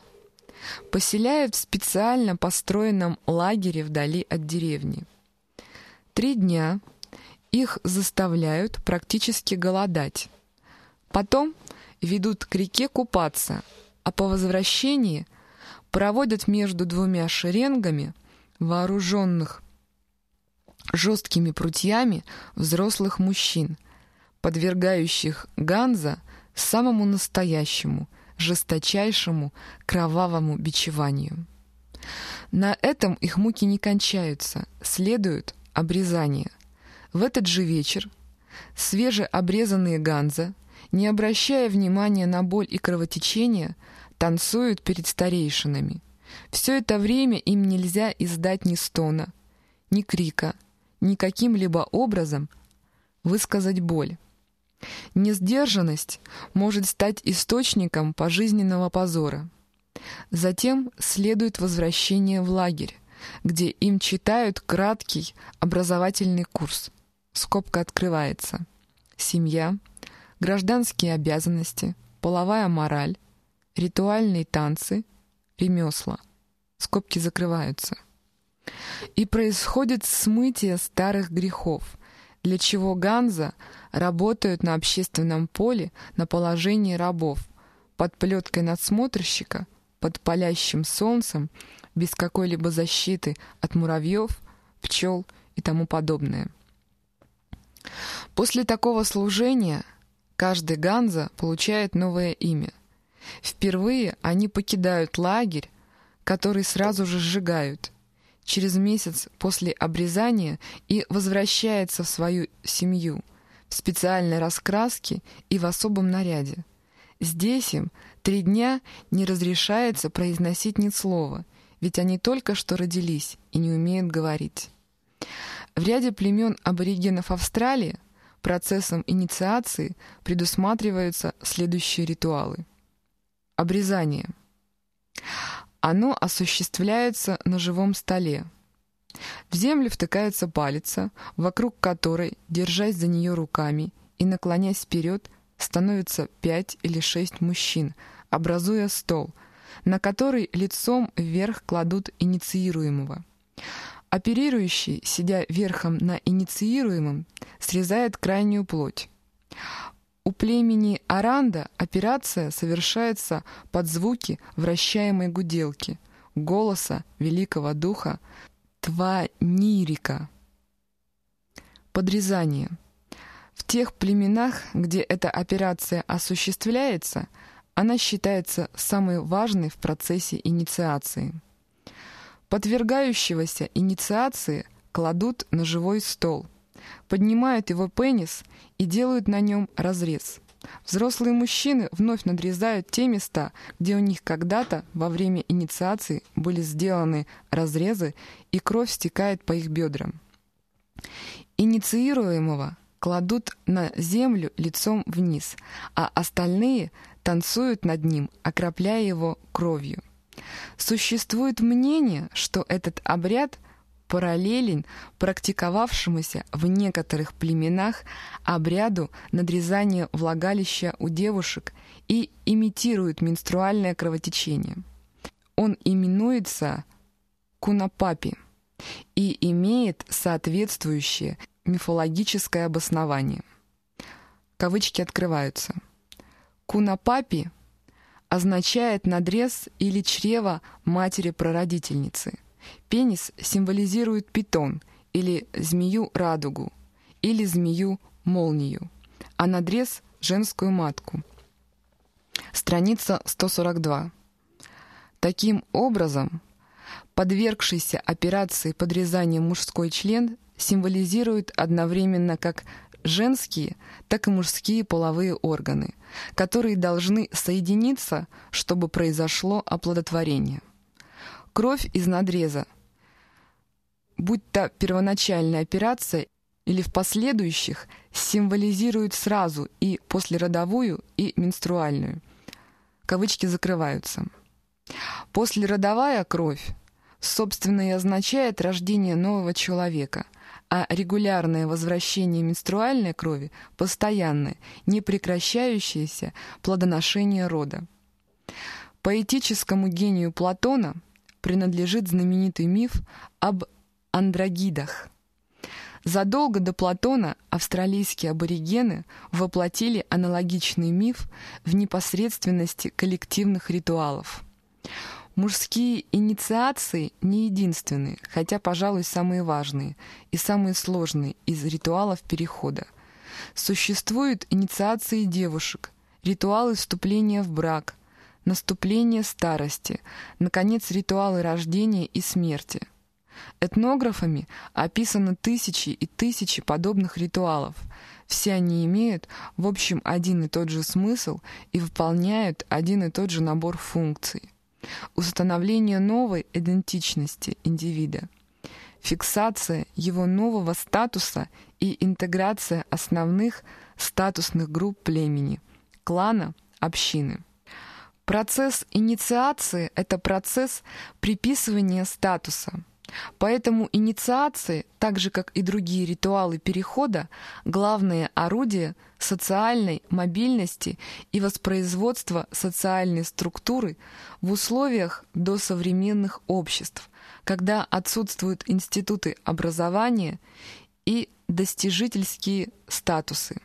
поселяют в специально построенном лагере вдали от деревни. Три дня их заставляют практически голодать. Потом ведут к реке купаться, а по возвращении проводят между двумя шеренгами вооруженных жесткими прутьями взрослых мужчин, подвергающих Ганза самому настоящему, жесточайшему, кровавому бичеванию. На этом их муки не кончаются, следует обрезание. В этот же вечер свежеобрезанные Ганза, не обращая внимания на боль и кровотечение, танцуют перед старейшинами. Все это время им нельзя издать ни стона, ни крика, ни каким-либо образом высказать боль. Несдержанность может стать источником пожизненного позора. Затем следует возвращение в лагерь, где им читают краткий образовательный курс. Скобка открывается. Семья, гражданские обязанности, половая мораль, ритуальные танцы, ремесла. Скобки закрываются. И происходит смытие старых грехов, для чего Ганза работают на общественном поле на положении рабов, под плеткой надсмотрщика, под палящим солнцем, без какой-либо защиты от муравьев, пчел и тому подобное. После такого служения каждый Ганза получает новое имя. Впервые они покидают лагерь, который сразу же сжигают, через месяц после обрезания и возвращается в свою семью в специальной раскраске и в особом наряде. Здесь им три дня не разрешается произносить ни слова, ведь они только что родились и не умеют говорить. В ряде племен аборигенов Австралии процессом инициации предусматриваются следующие ритуалы. Обрезание. Оно осуществляется на живом столе. В землю втыкается палица, вокруг которой, держась за нее руками и наклонясь вперед, становится пять или шесть мужчин, образуя стол, на который лицом вверх кладут инициируемого. Оперирующий, сидя верхом на инициируемом, срезает крайнюю плоть. У племени Аранда операция совершается под звуки вращаемой гуделки, голоса великого духа Тванирика. Подрезание. В тех племенах, где эта операция осуществляется, она считается самой важной в процессе инициации. Подвергающегося инициации кладут на живой стол – поднимают его пенис и делают на нем разрез. Взрослые мужчины вновь надрезают те места, где у них когда-то во время инициации были сделаны разрезы, и кровь стекает по их бедрам. Инициируемого кладут на землю лицом вниз, а остальные танцуют над ним, окропляя его кровью. Существует мнение, что этот обряд параллелен практиковавшемуся в некоторых племенах обряду надрезания влагалища у девушек и имитирует менструальное кровотечение. Он именуется кунапапи и имеет соответствующее мифологическое обоснование. Кавычки открываются. Кунапапи означает надрез или чрево матери-прародительницы – Пенис символизирует питон или змею-радугу, или змею-молнию, а надрез — женскую матку. Страница 142. Таким образом, подвергшийся операции подрезания мужской член символизирует одновременно как женские, так и мужские половые органы, которые должны соединиться, чтобы произошло оплодотворение. Кровь из надреза, будь то первоначальная операция или в последующих, символизирует сразу и послеродовую, и менструальную. Кавычки закрываются. Послеродовая кровь, собственно, и означает рождение нового человека, а регулярное возвращение менструальной крови – постоянное, непрекращающееся плодоношение рода. Поэтическому гению Платона – принадлежит знаменитый миф об андрогидах. Задолго до Платона австралийские аборигены воплотили аналогичный миф в непосредственности коллективных ритуалов. Мужские инициации не единственные, хотя, пожалуй, самые важные и самые сложные из ритуалов перехода. Существуют инициации девушек, ритуалы вступления в брак, наступление старости, наконец, ритуалы рождения и смерти. Этнографами описаны тысячи и тысячи подобных ритуалов. Все они имеют, в общем, один и тот же смысл и выполняют один и тот же набор функций установление новой идентичности индивида, фиксация его нового статуса и интеграция основных статусных групп племени, клана, общины. Процесс инициации — это процесс приписывания статуса — Поэтому инициации, так же как и другие ритуалы перехода, главное орудие социальной мобильности и воспроизводства социальной структуры в условиях досовременных обществ, когда отсутствуют институты образования и достижительские статусы.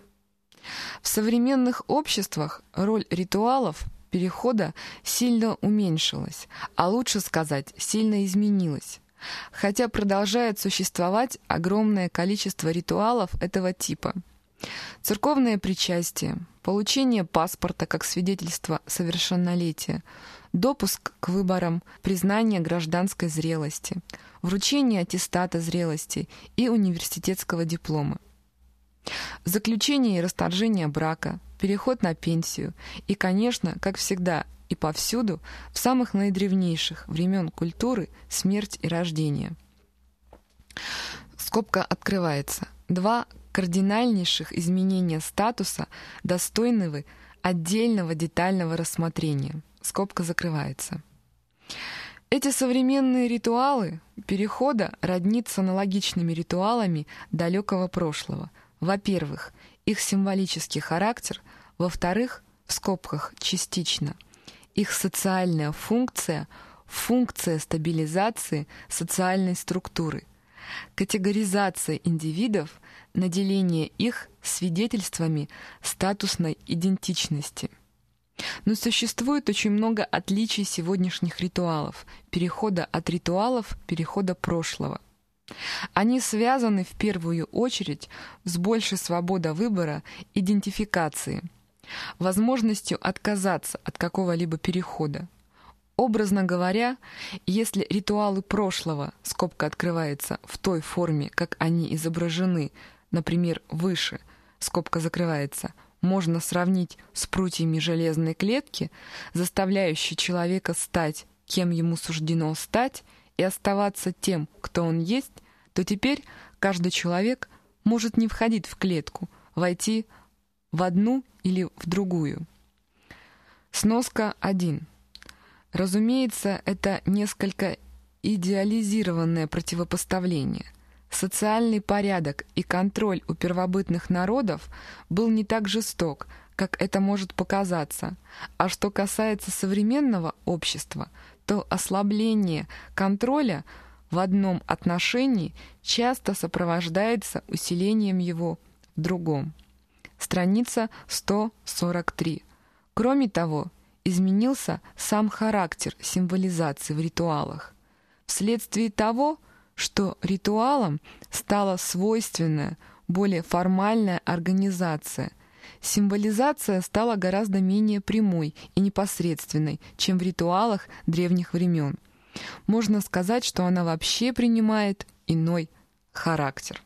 В современных обществах роль ритуалов перехода сильно уменьшилась, а лучше сказать, сильно изменилась. Хотя продолжает существовать огромное количество ритуалов этого типа. Церковное причастие, получение паспорта как свидетельство совершеннолетия, допуск к выборам, признание гражданской зрелости, вручение аттестата зрелости и университетского диплома. Заключение и расторжение брака, переход на пенсию и, конечно, как всегда, и повсюду, в самых наидревнейших времен культуры, смерть и рождение. Скобка открывается. Два кардинальнейших изменения статуса достойны отдельного детального рассмотрения. Скобка закрывается. Эти современные ритуалы перехода роднит с аналогичными ритуалами далекого прошлого. Во-первых, их символический характер, во-вторых, в скобках частично – их социальная функция — функция стабилизации социальной структуры, категоризация индивидов, наделение их свидетельствами статусной идентичности. Но существует очень много отличий сегодняшних ритуалов, перехода от ритуалов, перехода прошлого. Они связаны в первую очередь с большей свободой выбора, идентификации – возможностью отказаться от какого-либо перехода. Образно говоря, если ритуалы прошлого, скобка открывается, в той форме, как они изображены, например, выше, скобка закрывается, можно сравнить с прутьями железной клетки, заставляющей человека стать, кем ему суждено стать, и оставаться тем, кто он есть, то теперь каждый человек может не входить в клетку, войти в одну или в другую. Сноска 1. Разумеется, это несколько идеализированное противопоставление. Социальный порядок и контроль у первобытных народов был не так жесток, как это может показаться. А что касается современного общества, то ослабление контроля в одном отношении часто сопровождается усилением его в другом страница 143. Кроме того, изменился сам характер символизации в ритуалах. Вследствие того, что ритуалам стала свойственная, более формальная организация, символизация стала гораздо менее прямой и непосредственной, чем в ритуалах древних времен. Можно сказать, что она вообще принимает иной характер.